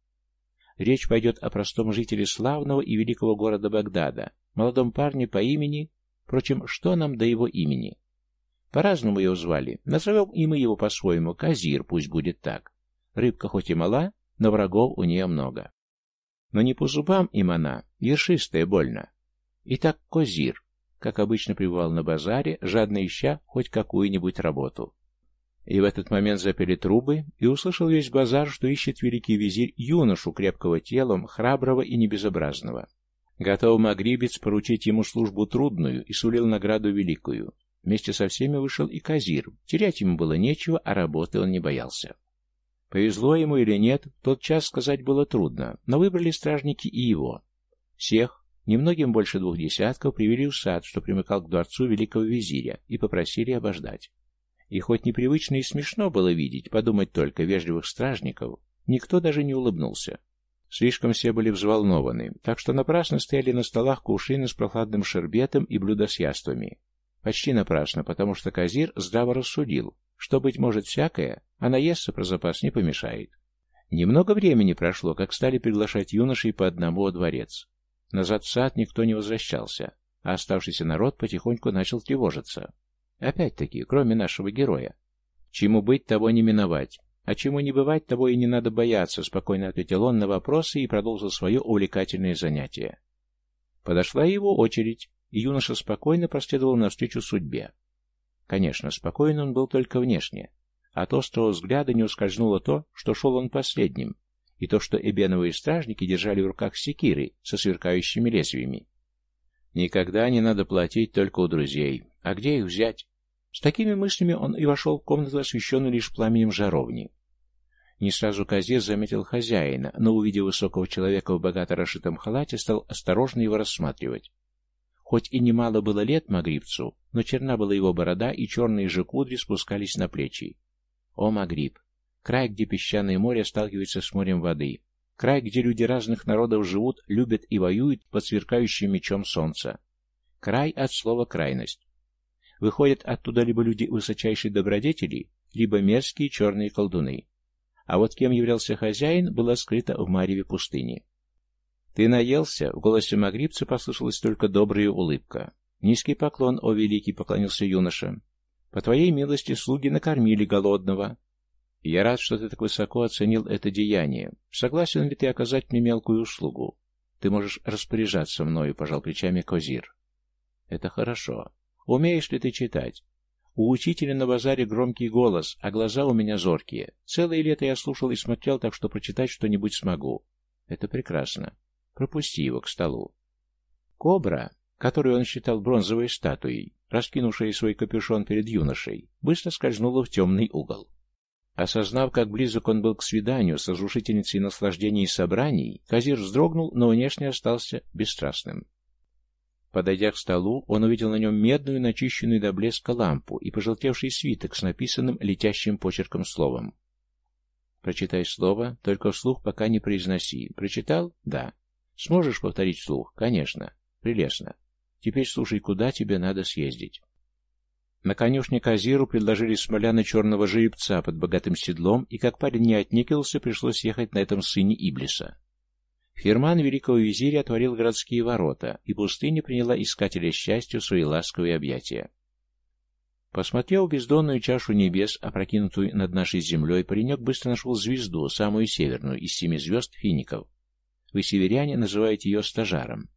A: Речь пойдет о простом жителе славного и великого города Багдада, молодом парне по имени... Впрочем, что нам до его имени? По-разному его звали. Назовем и мы его по-своему. Казир, пусть будет так. Рыбка хоть и мала, но врагов у нее много. Но не по зубам им она, ершистая больно. Итак, Козир как обычно пребывал на базаре, жадно ища хоть какую-нибудь работу. И в этот момент запели трубы, и услышал весь базар, что ищет великий визирь юношу крепкого телом, храброго и небезобразного. Готов магрибец поручить ему службу трудную и сулил награду великую. Вместе со всеми вышел и Казир. Терять ему было нечего, а работы он не боялся. Повезло ему или нет, тот час сказать было трудно, но выбрали стражники и его. Всех, немногим больше двух десятков, привели в сад, что примыкал к дворцу великого визиря, и попросили обождать. И хоть непривычно и смешно было видеть, подумать только вежливых стражников, никто даже не улыбнулся. Слишком все были взволнованы, так что напрасно стояли на столах кувшины с прохладным шербетом и блюда с яствами. Почти напрасно, потому что Казир здраво рассудил, что, быть может, всякое, а наесться про запас не помешает. Немного времени прошло, как стали приглашать юношей по одному во дворец. Назад в сад никто не возвращался, а оставшийся народ потихоньку начал тревожиться. Опять-таки, кроме нашего героя. Чему быть, того не миновать. А чему не бывать, того и не надо бояться, спокойно ответил он на вопросы и продолжил свое увлекательное занятие. Подошла его очередь, и юноша спокойно проследовал навстречу судьбе. Конечно, спокоен он был только внешне. От острого взгляда не ускользнуло то, что шел он последним, и то, что эбеновые стражники держали в руках секиры со сверкающими лезвиями. Никогда не надо платить только у друзей. А где их взять? С такими мыслями он и вошел в комнату, освещенную лишь пламенем жаровни. Не сразу Казир заметил хозяина, но, увидев высокого человека в богато расшитом халате, стал осторожно его рассматривать. Хоть и немало было лет Магрибцу, но черна была его борода, и черные же кудри спускались на плечи. О, Магриб! Край, где песчаное море сталкивается с морем воды, Край, где люди разных народов живут, любят и воюют под сверкающим мечом солнца. Край от слова «крайность». Выходят оттуда либо люди высочайшей добродетели, либо мерзкие черные колдуны. А вот кем являлся хозяин, было скрыто в мареве пустыни. «Ты наелся?» — в голосе магрибца послышалась только добрая улыбка. «Низкий поклон, о великий!» — поклонился юноша. «По твоей милости слуги накормили голодного, я рад, что ты так высоко оценил это деяние. Согласен ли ты оказать мне мелкую услугу? Ты можешь распоряжаться мною, пожал плечами Козир. Это хорошо. Умеешь ли ты читать? У учителя на базаре громкий голос, а глаза у меня зоркие. Целое лето я слушал и смотрел, так что прочитать что-нибудь смогу. Это прекрасно. Пропусти его к столу. Кобра, которую он считал бронзовой статуей, раскинувшая свой капюшон перед юношей, быстро скользнула в темный угол. Осознав, как близок он был к свиданию с разрушительницей наслаждений и собраний, Казир вздрогнул, но внешне остался бесстрастным. Подойдя к столу, он увидел на нем медную, начищенную до блеска лампу и пожелтевший свиток с написанным летящим почерком словом. «Прочитай слово, только вслух пока не произноси. Прочитал? Да. Сможешь повторить вслух? Конечно. Прелестно. Теперь слушай, куда тебе надо съездить». На конюшне Казиру предложили смоляно-черного жеребца под богатым седлом, и как парень не отникился, пришлось ехать на этом сыне Иблиса. Ферман великого визиря отворил городские ворота, и пустыня приняла искателя счастья в свои ласковые объятия. Посмотрев бездонную чашу небес, опрокинутую над нашей землей, паренек быстро нашел звезду, самую северную, из семи звезд фиников. Вы, северяне, называете ее стажаром.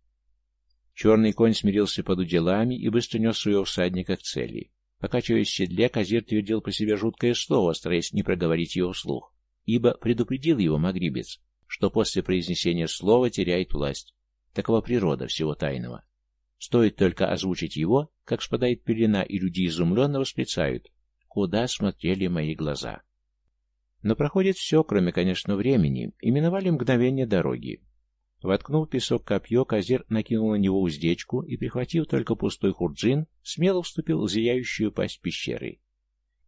A: Черный конь смирился под уделами и быстро нес своего всадника к цели. Покачиваясь в седле, Казир твердил по себе жуткое слово, стараясь не проговорить его вслух, ибо предупредил его магрибец, что после произнесения слова теряет власть. Такова природа всего тайного. Стоит только озвучить его, как спадает пелена, и люди изумленно восклицают «Куда смотрели мои глаза?» Но проходит все, кроме, конечно, времени, и миновали мгновение дороги. Воткнув песок копье, Казир накинул на него уздечку и, прихватив только пустой хурджин, смело вступил в зияющую пасть пещеры.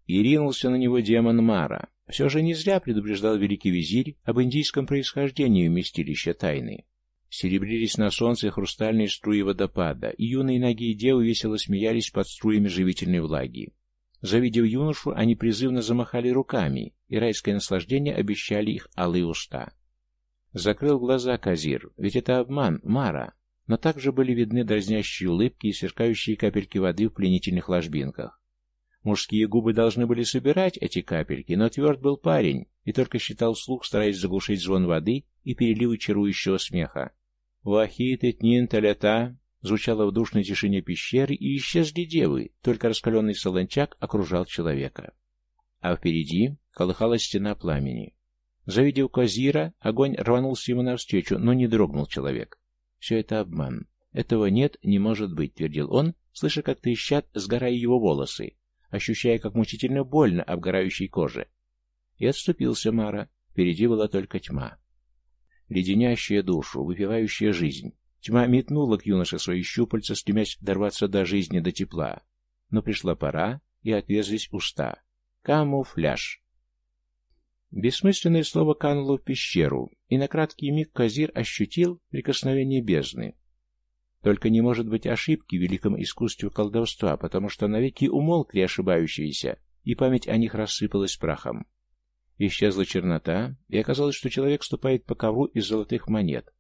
A: И ринулся на него демон Мара. Все же не зря предупреждал великий визирь об индийском происхождении вместилища тайны. Серебрились на солнце хрустальные струи водопада, и юные ноги и девы весело смеялись под струями живительной влаги. Завидев юношу, они призывно замахали руками, и райское наслаждение обещали их алые уста. Закрыл глаза Казир, ведь это обман, Мара. Но также были видны дразнящие улыбки и сверкающие капельки воды в пленительных ложбинках. Мужские губы должны были собирать эти капельки, но тверд был парень и только считал слух, стараясь заглушить звон воды и переливы чарующего смеха. «Вахит этнин талята» звучало в душной тишине пещеры, и исчезли девы, только раскаленный солончак окружал человека. А впереди колыхалась стена пламени. Завидев Козира, огонь рванулся ему навстречу, но не дрогнул человек. «Все это обман. Этого нет, не может быть», — твердил он, слыша, как трещат, сгорая его волосы, ощущая, как мучительно больно обгорающей коже. И отступился Мара. Впереди была только тьма. Леденящая душу, выпивающая жизнь. Тьма метнула к юноше свои щупальца, стремясь дорваться до жизни, до тепла. Но пришла пора, и отвезлись уста. Камуфляж. Бессмысленное слово кануло в пещеру, и на краткий миг Казир ощутил прикосновение бездны. Только не может быть ошибки в великом искусстве колдовства, потому что навеки умолкли ошибающиеся, и память о них рассыпалась прахом. Исчезла чернота, и оказалось, что человек ступает по ковру из золотых монет.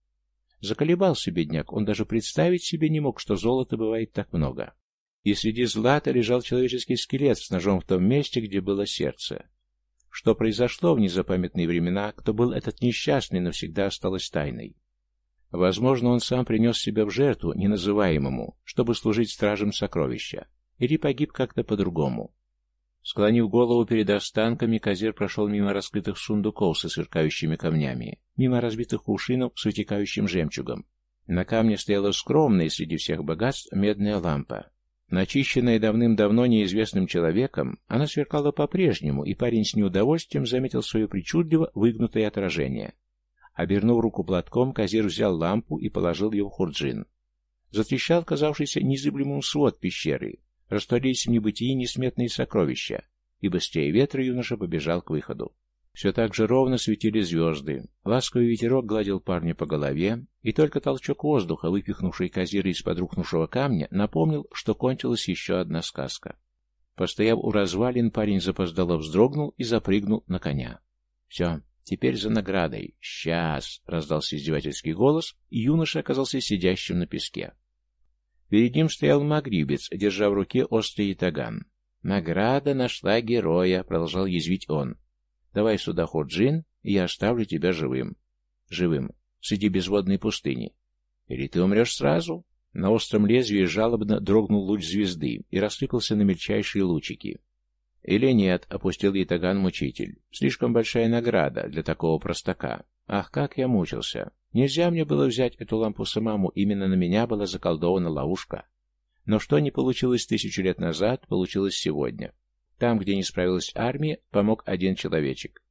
A: Заколебался бедняк, он даже представить себе не мог, что золота бывает так много. И среди злата лежал человеческий скелет с ножом в том месте, где было сердце. Что произошло в незапамятные времена, кто был этот несчастный, навсегда осталось тайной. Возможно, он сам принес себя в жертву неназываемому, чтобы служить стражем сокровища, или погиб как-то по-другому. Склонив голову перед останками, Казир прошел мимо раскрытых сундуков со сверкающими камнями, мимо разбитых кувшинов с вытекающим жемчугом. На камне стояла скромная среди всех богатств медная лампа. Начищенная давным-давно неизвестным человеком, она сверкала по-прежнему, и парень с неудовольствием заметил свое причудливо выгнутое отражение. Обернув руку платком, Казир взял лампу и положил ее в хурджин. Затрещал казавшийся незыблемым свод пещеры, растворились в небытии несметные сокровища, и быстрее ветра юноша побежал к выходу. Все так же ровно светили звезды. Ласковый ветерок гладил парня по голове, и только толчок воздуха, выпихнувший Казира из-под рухнувшего камня, напомнил, что кончилась еще одна сказка. Постояв у развалин, парень запоздало вздрогнул и запрыгнул на коня. «Все, теперь за наградой. Сейчас!» — раздался издевательский голос, и юноша оказался сидящим на песке. Перед ним стоял магрибец, держа в руке острый ятаган. «Награда нашла героя», — продолжал язвить он. «Давай сюда Худжин, и я оставлю тебя живым». «Живым. Среди безводной пустыни». «Или ты умрешь сразу?» На остром лезвии жалобно дрогнул луч звезды и рассыпался на мельчайшие лучики. «Или нет», — опустил ятаган мучитель. «Слишком большая награда для такого простака. Ах, как я мучился! Нельзя мне было взять эту лампу самому, именно на меня была заколдована ловушка. Но что не получилось тысячу лет назад, получилось сегодня. Там, где не справилась армия, помог один человечек.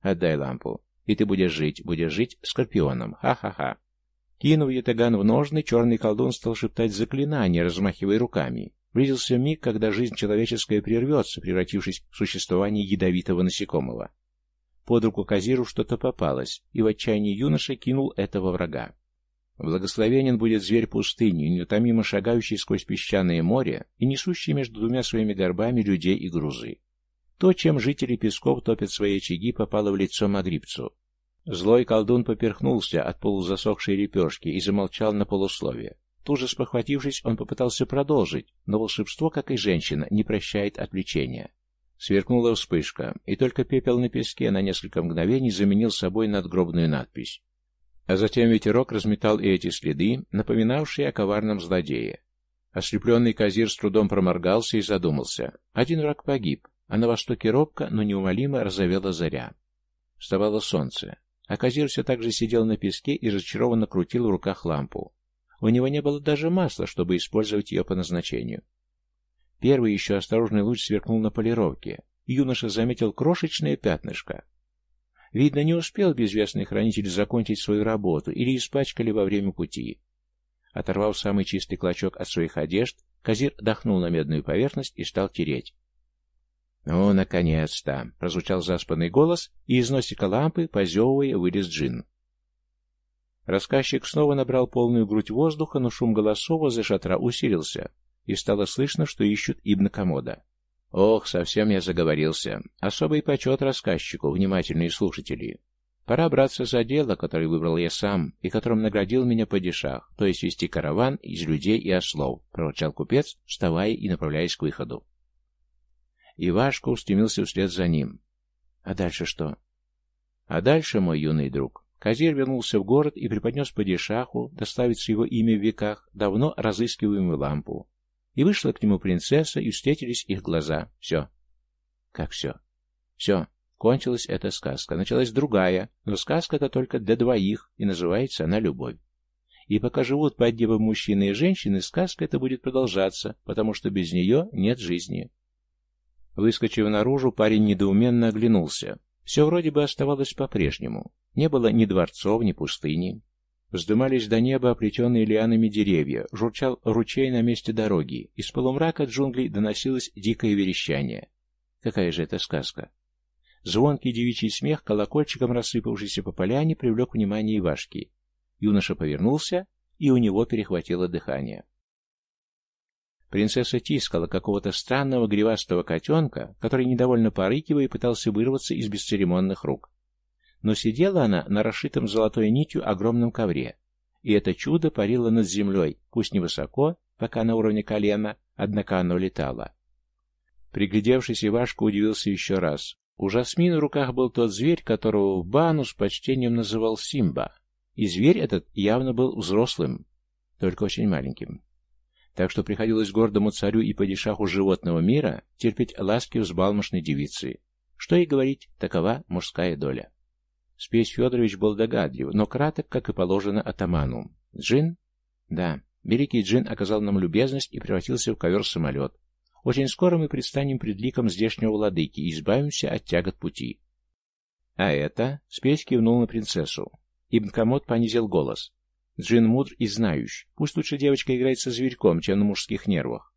A: Отдай лампу, и ты будешь жить, будешь жить скорпионом. Ха-ха-ха. Кинув ятаган в ножны, черный колдун стал шептать заклинания, размахивая руками. Близился миг, когда жизнь человеческая прервется, превратившись в существование ядовитого насекомого. Под руку Казиру что-то попалось, и в отчаянии юноша кинул этого врага. Благословенен будет зверь пустыни, неутомимо шагающий сквозь песчаное море и несущий между двумя своими горбами людей и грузы. То, чем жители песков топят свои очаги, попало в лицо Магрибцу. Злой колдун поперхнулся от полузасохшей лепешки и замолчал на полусловие. Тут же спохватившись, он попытался продолжить, но волшебство, как и женщина, не прощает отвлечения. Сверкнула вспышка, и только пепел на песке на несколько мгновений заменил собой надгробную надпись. А затем ветерок разметал и эти следы, напоминавшие о коварном злодее. Ослепленный Казир с трудом проморгался и задумался. Один враг погиб, а на востоке робко, но неумолимо разовела заря. Вставало солнце, а Казир все так же сидел на песке и разочарованно крутил в руках лампу. У него не было даже масла, чтобы использовать ее по назначению. Первый еще осторожный луч сверкнул на полировке. Юноша заметил крошечное пятнышко. Видно, не успел безвестный хранитель закончить свою работу или испачкали во время пути. Оторвав самый чистый клочок от своих одежд, Казир дохнул на медную поверхность и стал тереть. «Ну, наконец-то!» — прозвучал заспанный голос, и из носика лампы, позевывая, вылез джин. Рассказчик снова набрал полную грудь воздуха, но шум голосов возле шатра усилился и стало слышно, что ищут Ибн Комода. Ох, совсем я заговорился. Особый почет рассказчику, внимательные слушатели. Пора браться за дело, которое выбрал я сам, и которым наградил меня падишах, то есть вести караван из людей и ослов, проворчал купец, вставая и направляясь к выходу. Ивашка устремился вслед за ним. А дальше что? А дальше, мой юный друг, Казир вернулся в город и преподнес падишаху, доставить с его имя в веках, давно разыскиваемую лампу, и вышла к нему принцесса, и встретились их глаза. Все. Как все? Все. Кончилась эта сказка. Началась другая, но сказка-то только для двоих, и называется она «Любовь». И пока живут под небом мужчины и женщины, сказка эта будет продолжаться, потому что без нее нет жизни. Выскочив наружу, парень недоуменно оглянулся. Все вроде бы оставалось по-прежнему. Не было ни дворцов, ни пустыни. Вздымались до неба оплетенные лианами деревья, журчал ручей на месте дороги, из полумрака джунглей доносилось дикое верещание. Какая же это сказка? Звонкий девичий смех, колокольчиком рассыпавшийся по поляне, привлек внимание Ивашки. Юноша повернулся, и у него перехватило дыхание. Принцесса тискала какого-то странного гривастого котенка, который, недовольно порыкивая, пытался вырваться из бесцеремонных рук. Но сидела она на расшитом золотой нитью огромном ковре, и это чудо парило над землей, пусть невысоко, пока на уровне колена, однако оно летало. Приглядевшись, Ивашка удивился еще раз. У Жасмин в руках был тот зверь, которого в Бану с почтением называл Симба. И зверь этот явно был взрослым, только очень маленьким. Так что приходилось гордому царю и падишаху животного мира терпеть ласки взбалмошной девицы. Что и говорить, такова мужская доля. Спесь Федорович был догадлив, но краток, как и положено атаману. Джин? Да, великий Джин оказал нам любезность и превратился в ковер-самолет. Очень скоро мы предстанем пред ликом здешнего владыки и избавимся от тягот пути. А это? Спесь кивнул на принцессу. Ибн Камот понизил голос. Джин мудр и знающий. Пусть лучше девочка играет со зверьком, чем на мужских нервах.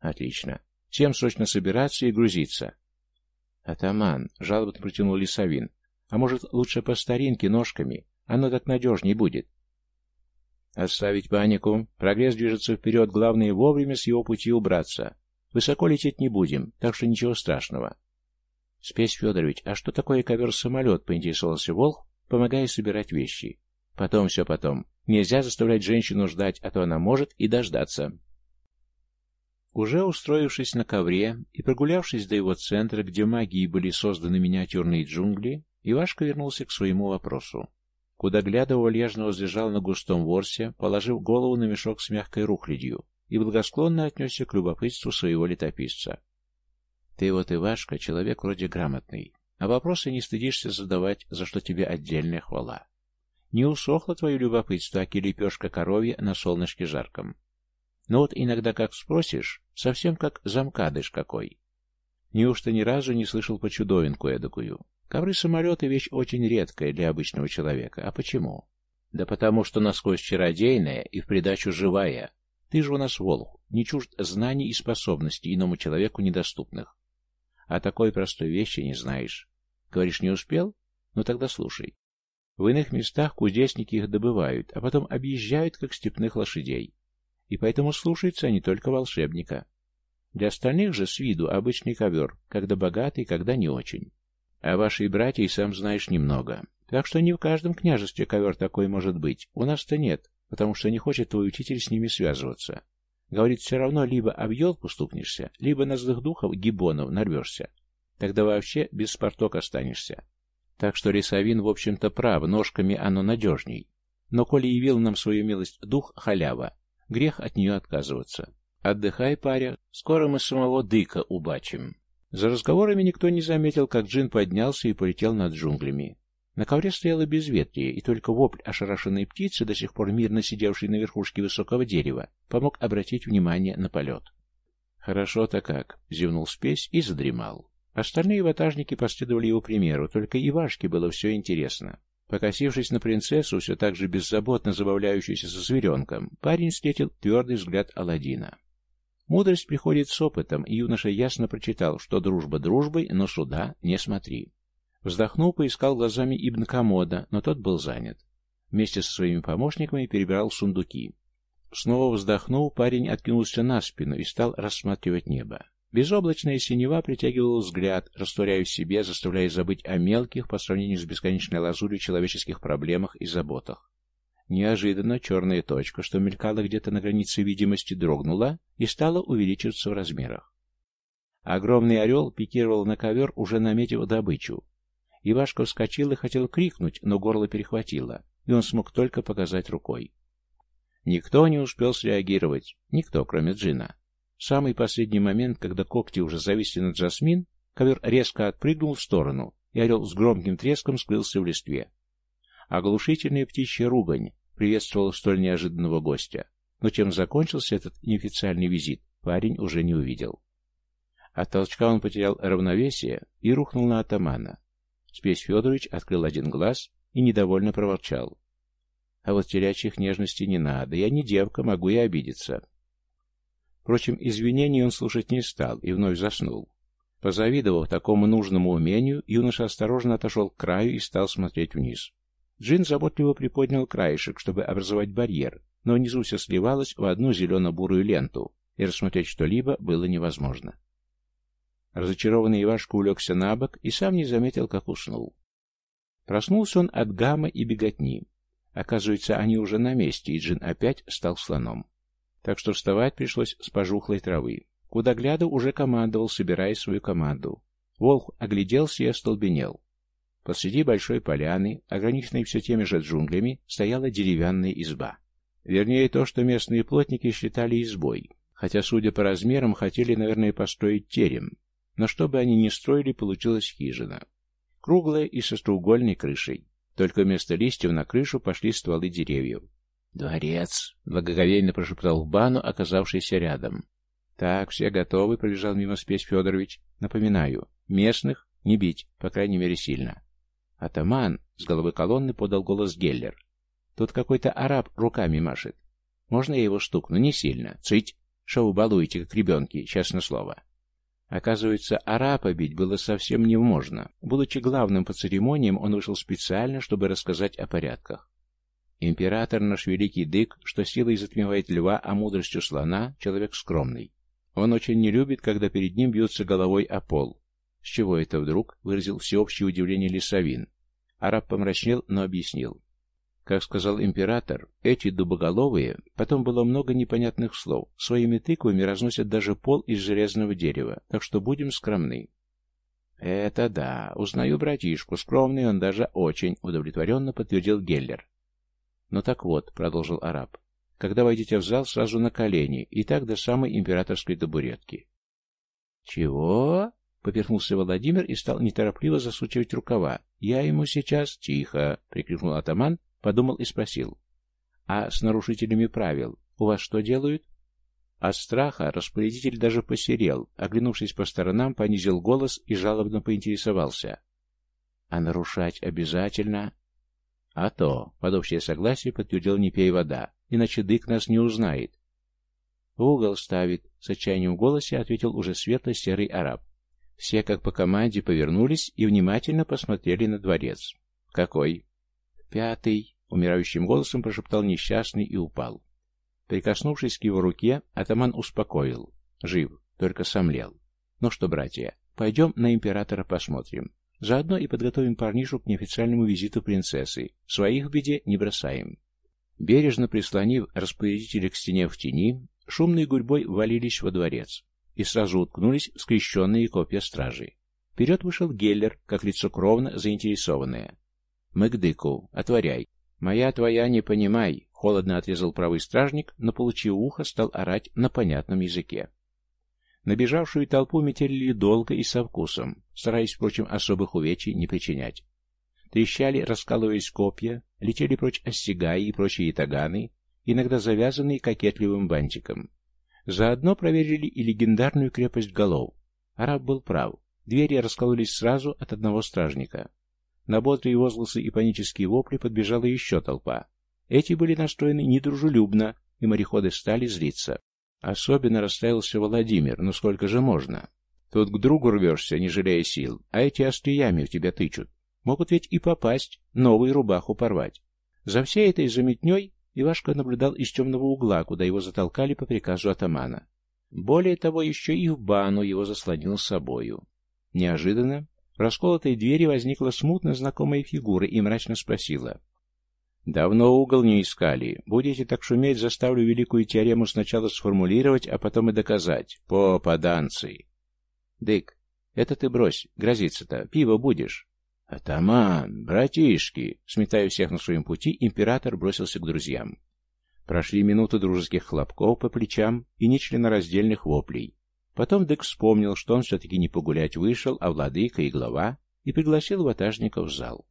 A: Отлично. Всем срочно собираться и грузиться. Атаман, жалобно протянул Лисовин. А может, лучше по старинке, ножками? Оно так надежней будет. Оставить панику. Прогресс движется вперед, главное вовремя с его пути убраться. Высоко лететь не будем, так что ничего страшного. Спесь Федорович, а что такое ковер-самолет, поинтересовался Волк, помогая собирать вещи. Потом все потом. Нельзя заставлять женщину ждать, а то она может и дождаться. Уже устроившись на ковре и прогулявшись до его центра, где магией были созданы миниатюрные джунгли, Ивашка вернулся к своему вопросу. Куда глядя вальяжно возлежал на густом ворсе, положив голову на мешок с мягкой рухлядью, и благосклонно отнесся к любопытству своего летописца. «Ты вот, Ивашка, человек вроде грамотный, а вопросы не стыдишься задавать, за что тебе отдельная хвала. Не усохло твое любопытство, аки лепешка коровья на солнышке жарком. Но вот иногда как спросишь, совсем как замкадыш какой. Неужто ни разу не слышал по чудовинку эдакую? Ковры-самолеты — вещь очень редкая для обычного человека. А почему? Да потому что насквозь чародейная и в придачу живая. Ты же у нас волк, не чужд знаний и способностей иному человеку недоступных. А такой простой вещи не знаешь. Говоришь, не успел? Ну тогда слушай. В иных местах кузнечники их добывают, а потом объезжают, как степных лошадей. И поэтому слушаются они только волшебника. Для остальных же с виду обычный ковер, когда богатый, когда не очень. А вашей братьей сам знаешь немного. Так что не в каждом княжестве ковер такой может быть. У нас-то нет, потому что не хочет твой учитель с ними связываться. Говорит, все равно либо об елку стукнешься, либо на злых духов гибонов нарвешься. Тогда вообще без спарток останешься. Так что Рисовин, в общем-то, прав, ножками оно надежней. Но коли явил нам свою милость дух халява, грех от нее отказываться. Отдыхай, паря, скоро мы самого дыка убачим. За разговорами никто не заметил, как Джин поднялся и полетел над джунглями. На ковре стояло безветрие, и только вопль ошарашенной птицы, до сих пор мирно сидевшей на верхушке высокого дерева, помог обратить внимание на полет. «Хорошо-то как!» — зевнул спесь и задремал. Остальные ватажники последовали его примеру, только Ивашке было все интересно. Покосившись на принцессу, все так же беззаботно забавляющуюся со зверенком, парень встретил твердый взгляд Аладдина. Мудрость приходит с опытом, и юноша ясно прочитал, что дружба дружбой, но сюда не смотри. Вздохнул, поискал глазами Ибн Камода, но тот был занят. Вместе со своими помощниками перебирал сундуки. Снова вздохнул, парень откинулся на спину и стал рассматривать небо. Безоблачная синева притягивала взгляд, растворяя в себе, заставляя забыть о мелких по сравнению с бесконечной лазурью человеческих проблемах и заботах. Неожиданно черная точка, что мелькала где-то на границе видимости, дрогнула и стала увеличиваться в размерах. Огромный орел пикировал на ковер, уже наметив добычу. Ивашка вскочил и хотел крикнуть, но горло перехватило, и он смог только показать рукой. Никто не успел среагировать, никто, кроме Джина. В самый последний момент, когда когти уже зависли над Жасмин, ковер резко отпрыгнул в сторону, и орел с громким треском скрылся в листве. Оглушительная птичья ругань приветствовал столь неожиданного гостя. Но чем закончился этот неофициальный визит, парень уже не увидел. От толчка он потерял равновесие и рухнул на атамана. Спесь Федорович открыл один глаз и недовольно проворчал. А вот телячьих нежностей не надо. Я не девка, могу и обидеться. Впрочем, извинений он слушать не стал и вновь заснул. Позавидовав такому нужному умению, юноша осторожно отошел к краю и стал смотреть вниз. Джин заботливо приподнял краешек, чтобы образовать барьер, но внизу все сливалось в одну зелено-бурую ленту, и рассмотреть что-либо было невозможно. Разочарованный Ивашка улегся на бок и сам не заметил, как уснул. Проснулся он от гамма и беготни. Оказывается, они уже на месте, и Джин опять стал слоном. Так что вставать пришлось с пожухлой травы. Куда гляда уже командовал, собирая свою команду. Волк огляделся и остолбенел. Посреди большой поляны, ограниченной все теми же джунглями, стояла деревянная изба. Вернее, то, что местные плотники считали избой. Хотя, судя по размерам, хотели, наверное, построить терем. Но что бы они ни строили, получилась хижина. Круглая и со треугольной крышей. Только вместо листьев на крышу пошли стволы деревьев. «Дворец!» — благоговейно прошептал бану, оказавшийся рядом. «Так, все готовы», — пробежал мимо спесь Федорович. «Напоминаю, местных не бить, по крайней мере, сильно». «Атаман!» — с головы колонны подал голос Геллер. «Тут какой-то араб руками машет. Можно я его стукну? Не сильно. Цыть! Вы балуете, как ребенки, честное слово». Оказывается, араба бить было совсем не можно. Будучи главным по церемониям, он вышел специально, чтобы рассказать о порядках. Император наш великий дык, что силой затмевает льва, а мудростью слона, человек скромный. Он очень не любит, когда перед ним бьются головой о пол. С чего это вдруг? Выразил всеобщее удивление лесовин. Араб помрачнел, но объяснил. Как сказал император, эти дубоголовые, потом было много непонятных слов, своими тыквами разносят даже пол из железного дерева, так что будем скромны. «Это да, узнаю братишку, скромный он даже очень», — удовлетворенно подтвердил Геллер. «Ну так вот», — продолжил араб, — «когда войдете в зал, сразу на колени, и так до самой императорской табуретки». «Чего?» — поперхнулся Владимир и стал неторопливо засучивать рукава. «Я ему сейчас...» «Тихо!» — прикрикнул атаман, подумал и спросил. «А с нарушителями правил у вас что делают?» От страха распорядитель даже посерел, оглянувшись по сторонам, понизил голос и жалобно поинтересовался. «А нарушать обязательно?» А то, под общее согласие подтвердил не пей вода, иначе дык нас не узнает. угол ставит, с отчаянием в голосе ответил уже светло-серый араб. Все, как по команде, повернулись и внимательно посмотрели на дворец. Какой? Пятый, умирающим голосом прошептал несчастный и упал. Прикоснувшись к его руке, атаман успокоил. Жив, только сомлел. Ну что, братья, пойдем на императора посмотрим. Заодно и подготовим парнишу к неофициальному визиту принцессы. Своих в беде не бросаем. Бережно прислонив распорядителя к стене в тени, шумной гурьбой валились во дворец и сразу уткнулись в скрещенные копья стражи. Вперед вышел Геллер, как лицо кровно заинтересованное. «Мы. Отворяй». «Моя твоя не понимай», — холодно отрезал правый стражник, но, получив ухо, стал орать на понятном языке. Набежавшую толпу метелили долго и со вкусом, стараясь, впрочем, особых увечий не причинять. Трещали, раскалываясь копья, летели прочь остягаи и прочие ятаганы, иногда завязанные кокетливым бантиком. Заодно проверили и легендарную крепость голов. Араб был прав. Двери раскололись сразу от одного стражника. На бодрые возгласы и панические вопли подбежала еще толпа. Эти были настроены недружелюбно, и мореходы стали злиться. Особенно расстраился Владимир, ну сколько же можно? Тут к другу рвешься, не жалея сил, а эти остриями в тебя тычут. Могут ведь и попасть, новую рубаху порвать. За всей этой заметней Ивашка наблюдал из темного угла, куда его затолкали по приказу атамана. Более того, еще и в бану его заслонил собою. Неожиданно в расколотой двери возникла смутно знакомая фигура и мрачно спросила. Давно угол не искали. Будете так шуметь, заставлю великую теорему сначала сформулировать, а потом и доказать. Попаданцы. Дык, это ты брось, грозиться-то. Пиво будешь. Атаман, братишки, сметая всех на своем пути, император бросился к друзьям. Прошли минуты дружеских хлопков по плечам и нечленораздельных воплей. Потом Дык вспомнил, что он все-таки не погулять вышел, а владыка и глава, и пригласил ватажника в зал.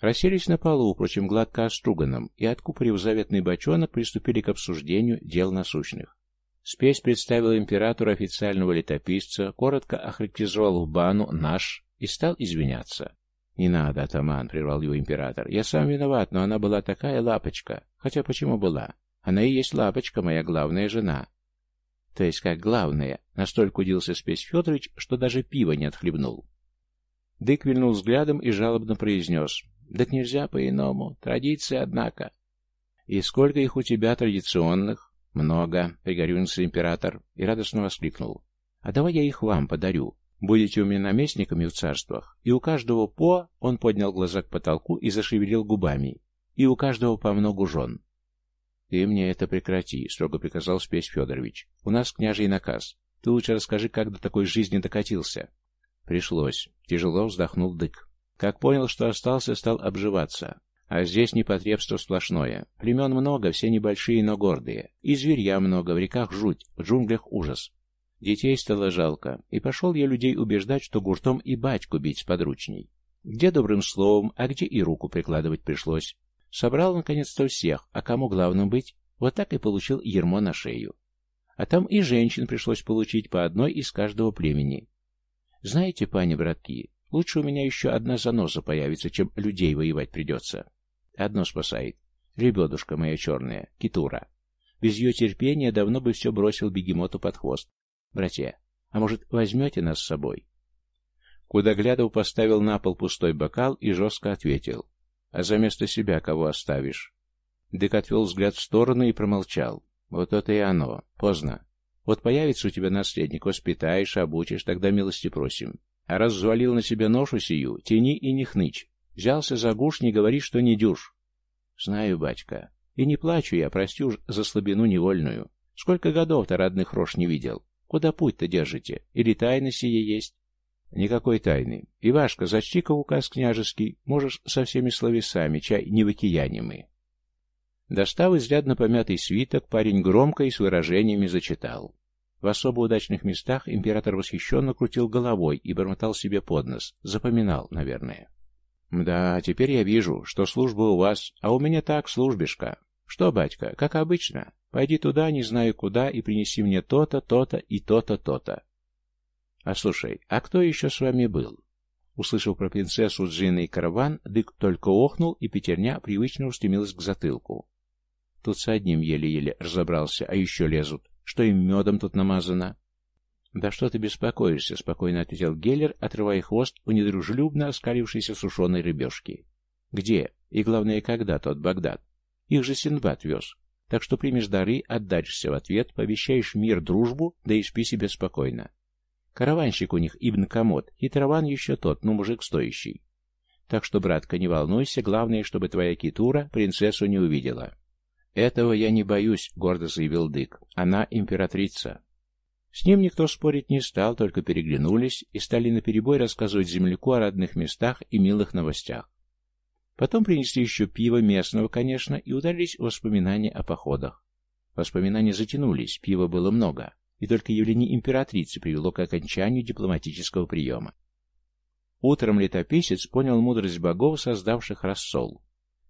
A: Расселись на полу, впрочем, гладко оструганном, и, откупорив заветный бочонок, приступили к обсуждению дел насущных. Спесь представил императору официального летописца, коротко охарактеризовал в бану «наш» и стал извиняться. «Не надо, атаман», — прервал его император. «Я сам виноват, но она была такая лапочка. Хотя почему была? Она и есть лапочка, моя главная жена». «То есть как главная?» — настолько удивился Спесь Федорович, что даже пива не отхлебнул. Дык вильнул взглядом и жалобно произнес. «Так нельзя по-иному. Традиции, однако». «И сколько их у тебя традиционных?» «Много», — пригорюнился император и радостно воскликнул. «А давай я их вам подарю. Будете у меня наместниками в царствах, и у каждого по...» Он поднял глаза к потолку и зашевелил губами. «И у каждого по многу жен». «Ты мне это прекрати», — строго приказал Спесь Федорович. «У нас княжий наказ. Ты лучше расскажи, как до такой жизни докатился». «Пришлось». Тяжело вздохнул Дык. Как понял, что остался, стал обживаться. А здесь непотребство сплошное. Племен много, все небольшие, но гордые. И зверья много, в реках жуть, в джунглях ужас. Детей стало жалко, и пошел я людей убеждать, что гуртом и батьку бить подручней. Где добрым словом, а где и руку прикладывать пришлось. Собрал наконец-то всех, а кому главным быть, вот так и получил ермо на шею. А там и женщин пришлось получить по одной из каждого племени. Знаете, пани-братки, лучше у меня еще одна заноза появится, чем людей воевать придется. Одно спасает. Лебедушка моя черная, Китура. Без ее терпения давно бы все бросил бегемоту под хвост. «Братья, а может, возьмете нас с собой?» Кудоглядов поставил на пол пустой бокал и жестко ответил. «А за место себя кого оставишь?» Дык отвел взгляд в сторону и промолчал. «Вот это и оно. Поздно. Вот появится у тебя наследник, воспитаешь, обучишь, тогда милости просим. А раз взвалил на себя ношу сию, тяни и не хнычь. Взялся за гуш, не говори, что не дюж». «Знаю, батька. И не плачу я, прости уж за слабину невольную. Сколько годов-то родных рож не видел. Куда путь-то держите? Или тайна сие есть? Никакой тайны. Ивашка, зачти-ка указ княжеский, можешь со всеми словесами, чай не выкиянимы. Достав изрядно помятый свиток, парень громко и с выражениями зачитал. В особо удачных местах император восхищенно крутил головой и бормотал себе под нос. Запоминал, наверное. «Да, теперь я вижу, что служба у вас, а у меня так, службишка. Что, батька, как обычно? Пойди туда, не знаю куда, и принеси мне то-то, то-то и то-то, то-то. А слушай, а кто еще с вами был? Услышав про принцессу Джина и караван, Дык только охнул, и пятерня привычно устремилась к затылку. Тут с одним еле-еле разобрался, а еще лезут. Что им медом тут намазано? «Да что ты беспокоишься?» — спокойно ответил Геллер, отрывая хвост у недружелюбно оскалившейся сушеной рыбешки. «Где? И главное, когда тот Багдад? Их же Синдбад вез. Так что примешь дары, отдачишься в ответ, пообещаешь мир, дружбу, да и спи себе спокойно. Караванщик у них Ибн Камот, и Траван еще тот, но мужик стоящий. Так что, братка, не волнуйся, главное, чтобы твоя китура принцессу не увидела. «Этого я не боюсь», — гордо заявил Дык. «Она императрица». С ним никто спорить не стал, только переглянулись и стали наперебой рассказывать земляку о родных местах и милых новостях. Потом принесли еще пиво, местного, конечно, и ударились в воспоминания о походах. Воспоминания затянулись, пива было много, и только явление императрицы привело к окончанию дипломатического приема. Утром летописец понял мудрость богов, создавших рассол.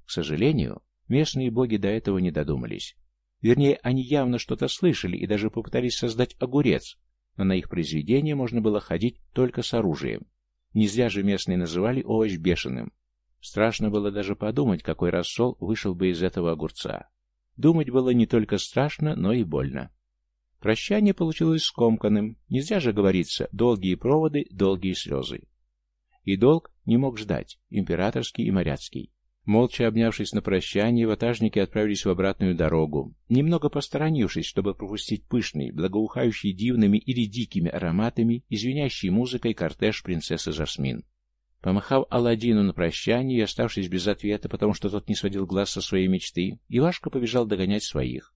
A: К сожалению, местные боги до этого не додумались. Вернее, они явно что-то слышали и даже попытались создать огурец, но на их произведение можно было ходить только с оружием. Не зря же местные называли овощ бешеным. Страшно было даже подумать, какой рассол вышел бы из этого огурца. Думать было не только страшно, но и больно. Прощание получилось скомканным. Нельзя же говориться «долгие проводы, долгие слезы». И долг не мог ждать, императорский и моряцкий. Молча обнявшись на прощание, ватажники отправились в обратную дорогу, немного посторонившись, чтобы пропустить пышный, благоухающий дивными или дикими ароматами, извиняющий музыкой кортеж принцессы Жасмин. Помахав Аладдину на прощание и оставшись без ответа, потому что тот не сводил глаз со своей мечты, Ивашка побежал догонять своих.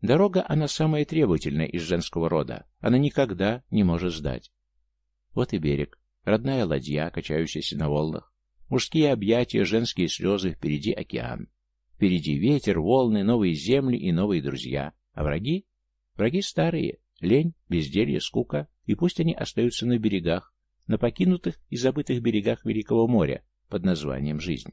A: Дорога, она самая требовательная из женского рода. Она никогда не может сдать. Вот и берег. Родная ладья, качающаяся на волнах. Мужские объятия, женские слезы, впереди океан. Впереди ветер, волны, новые земли и новые друзья. А враги? Враги старые. Лень, безделье, скука. И пусть они остаются на берегах, на покинутых и забытых берегах Великого моря под названием «Жизнь».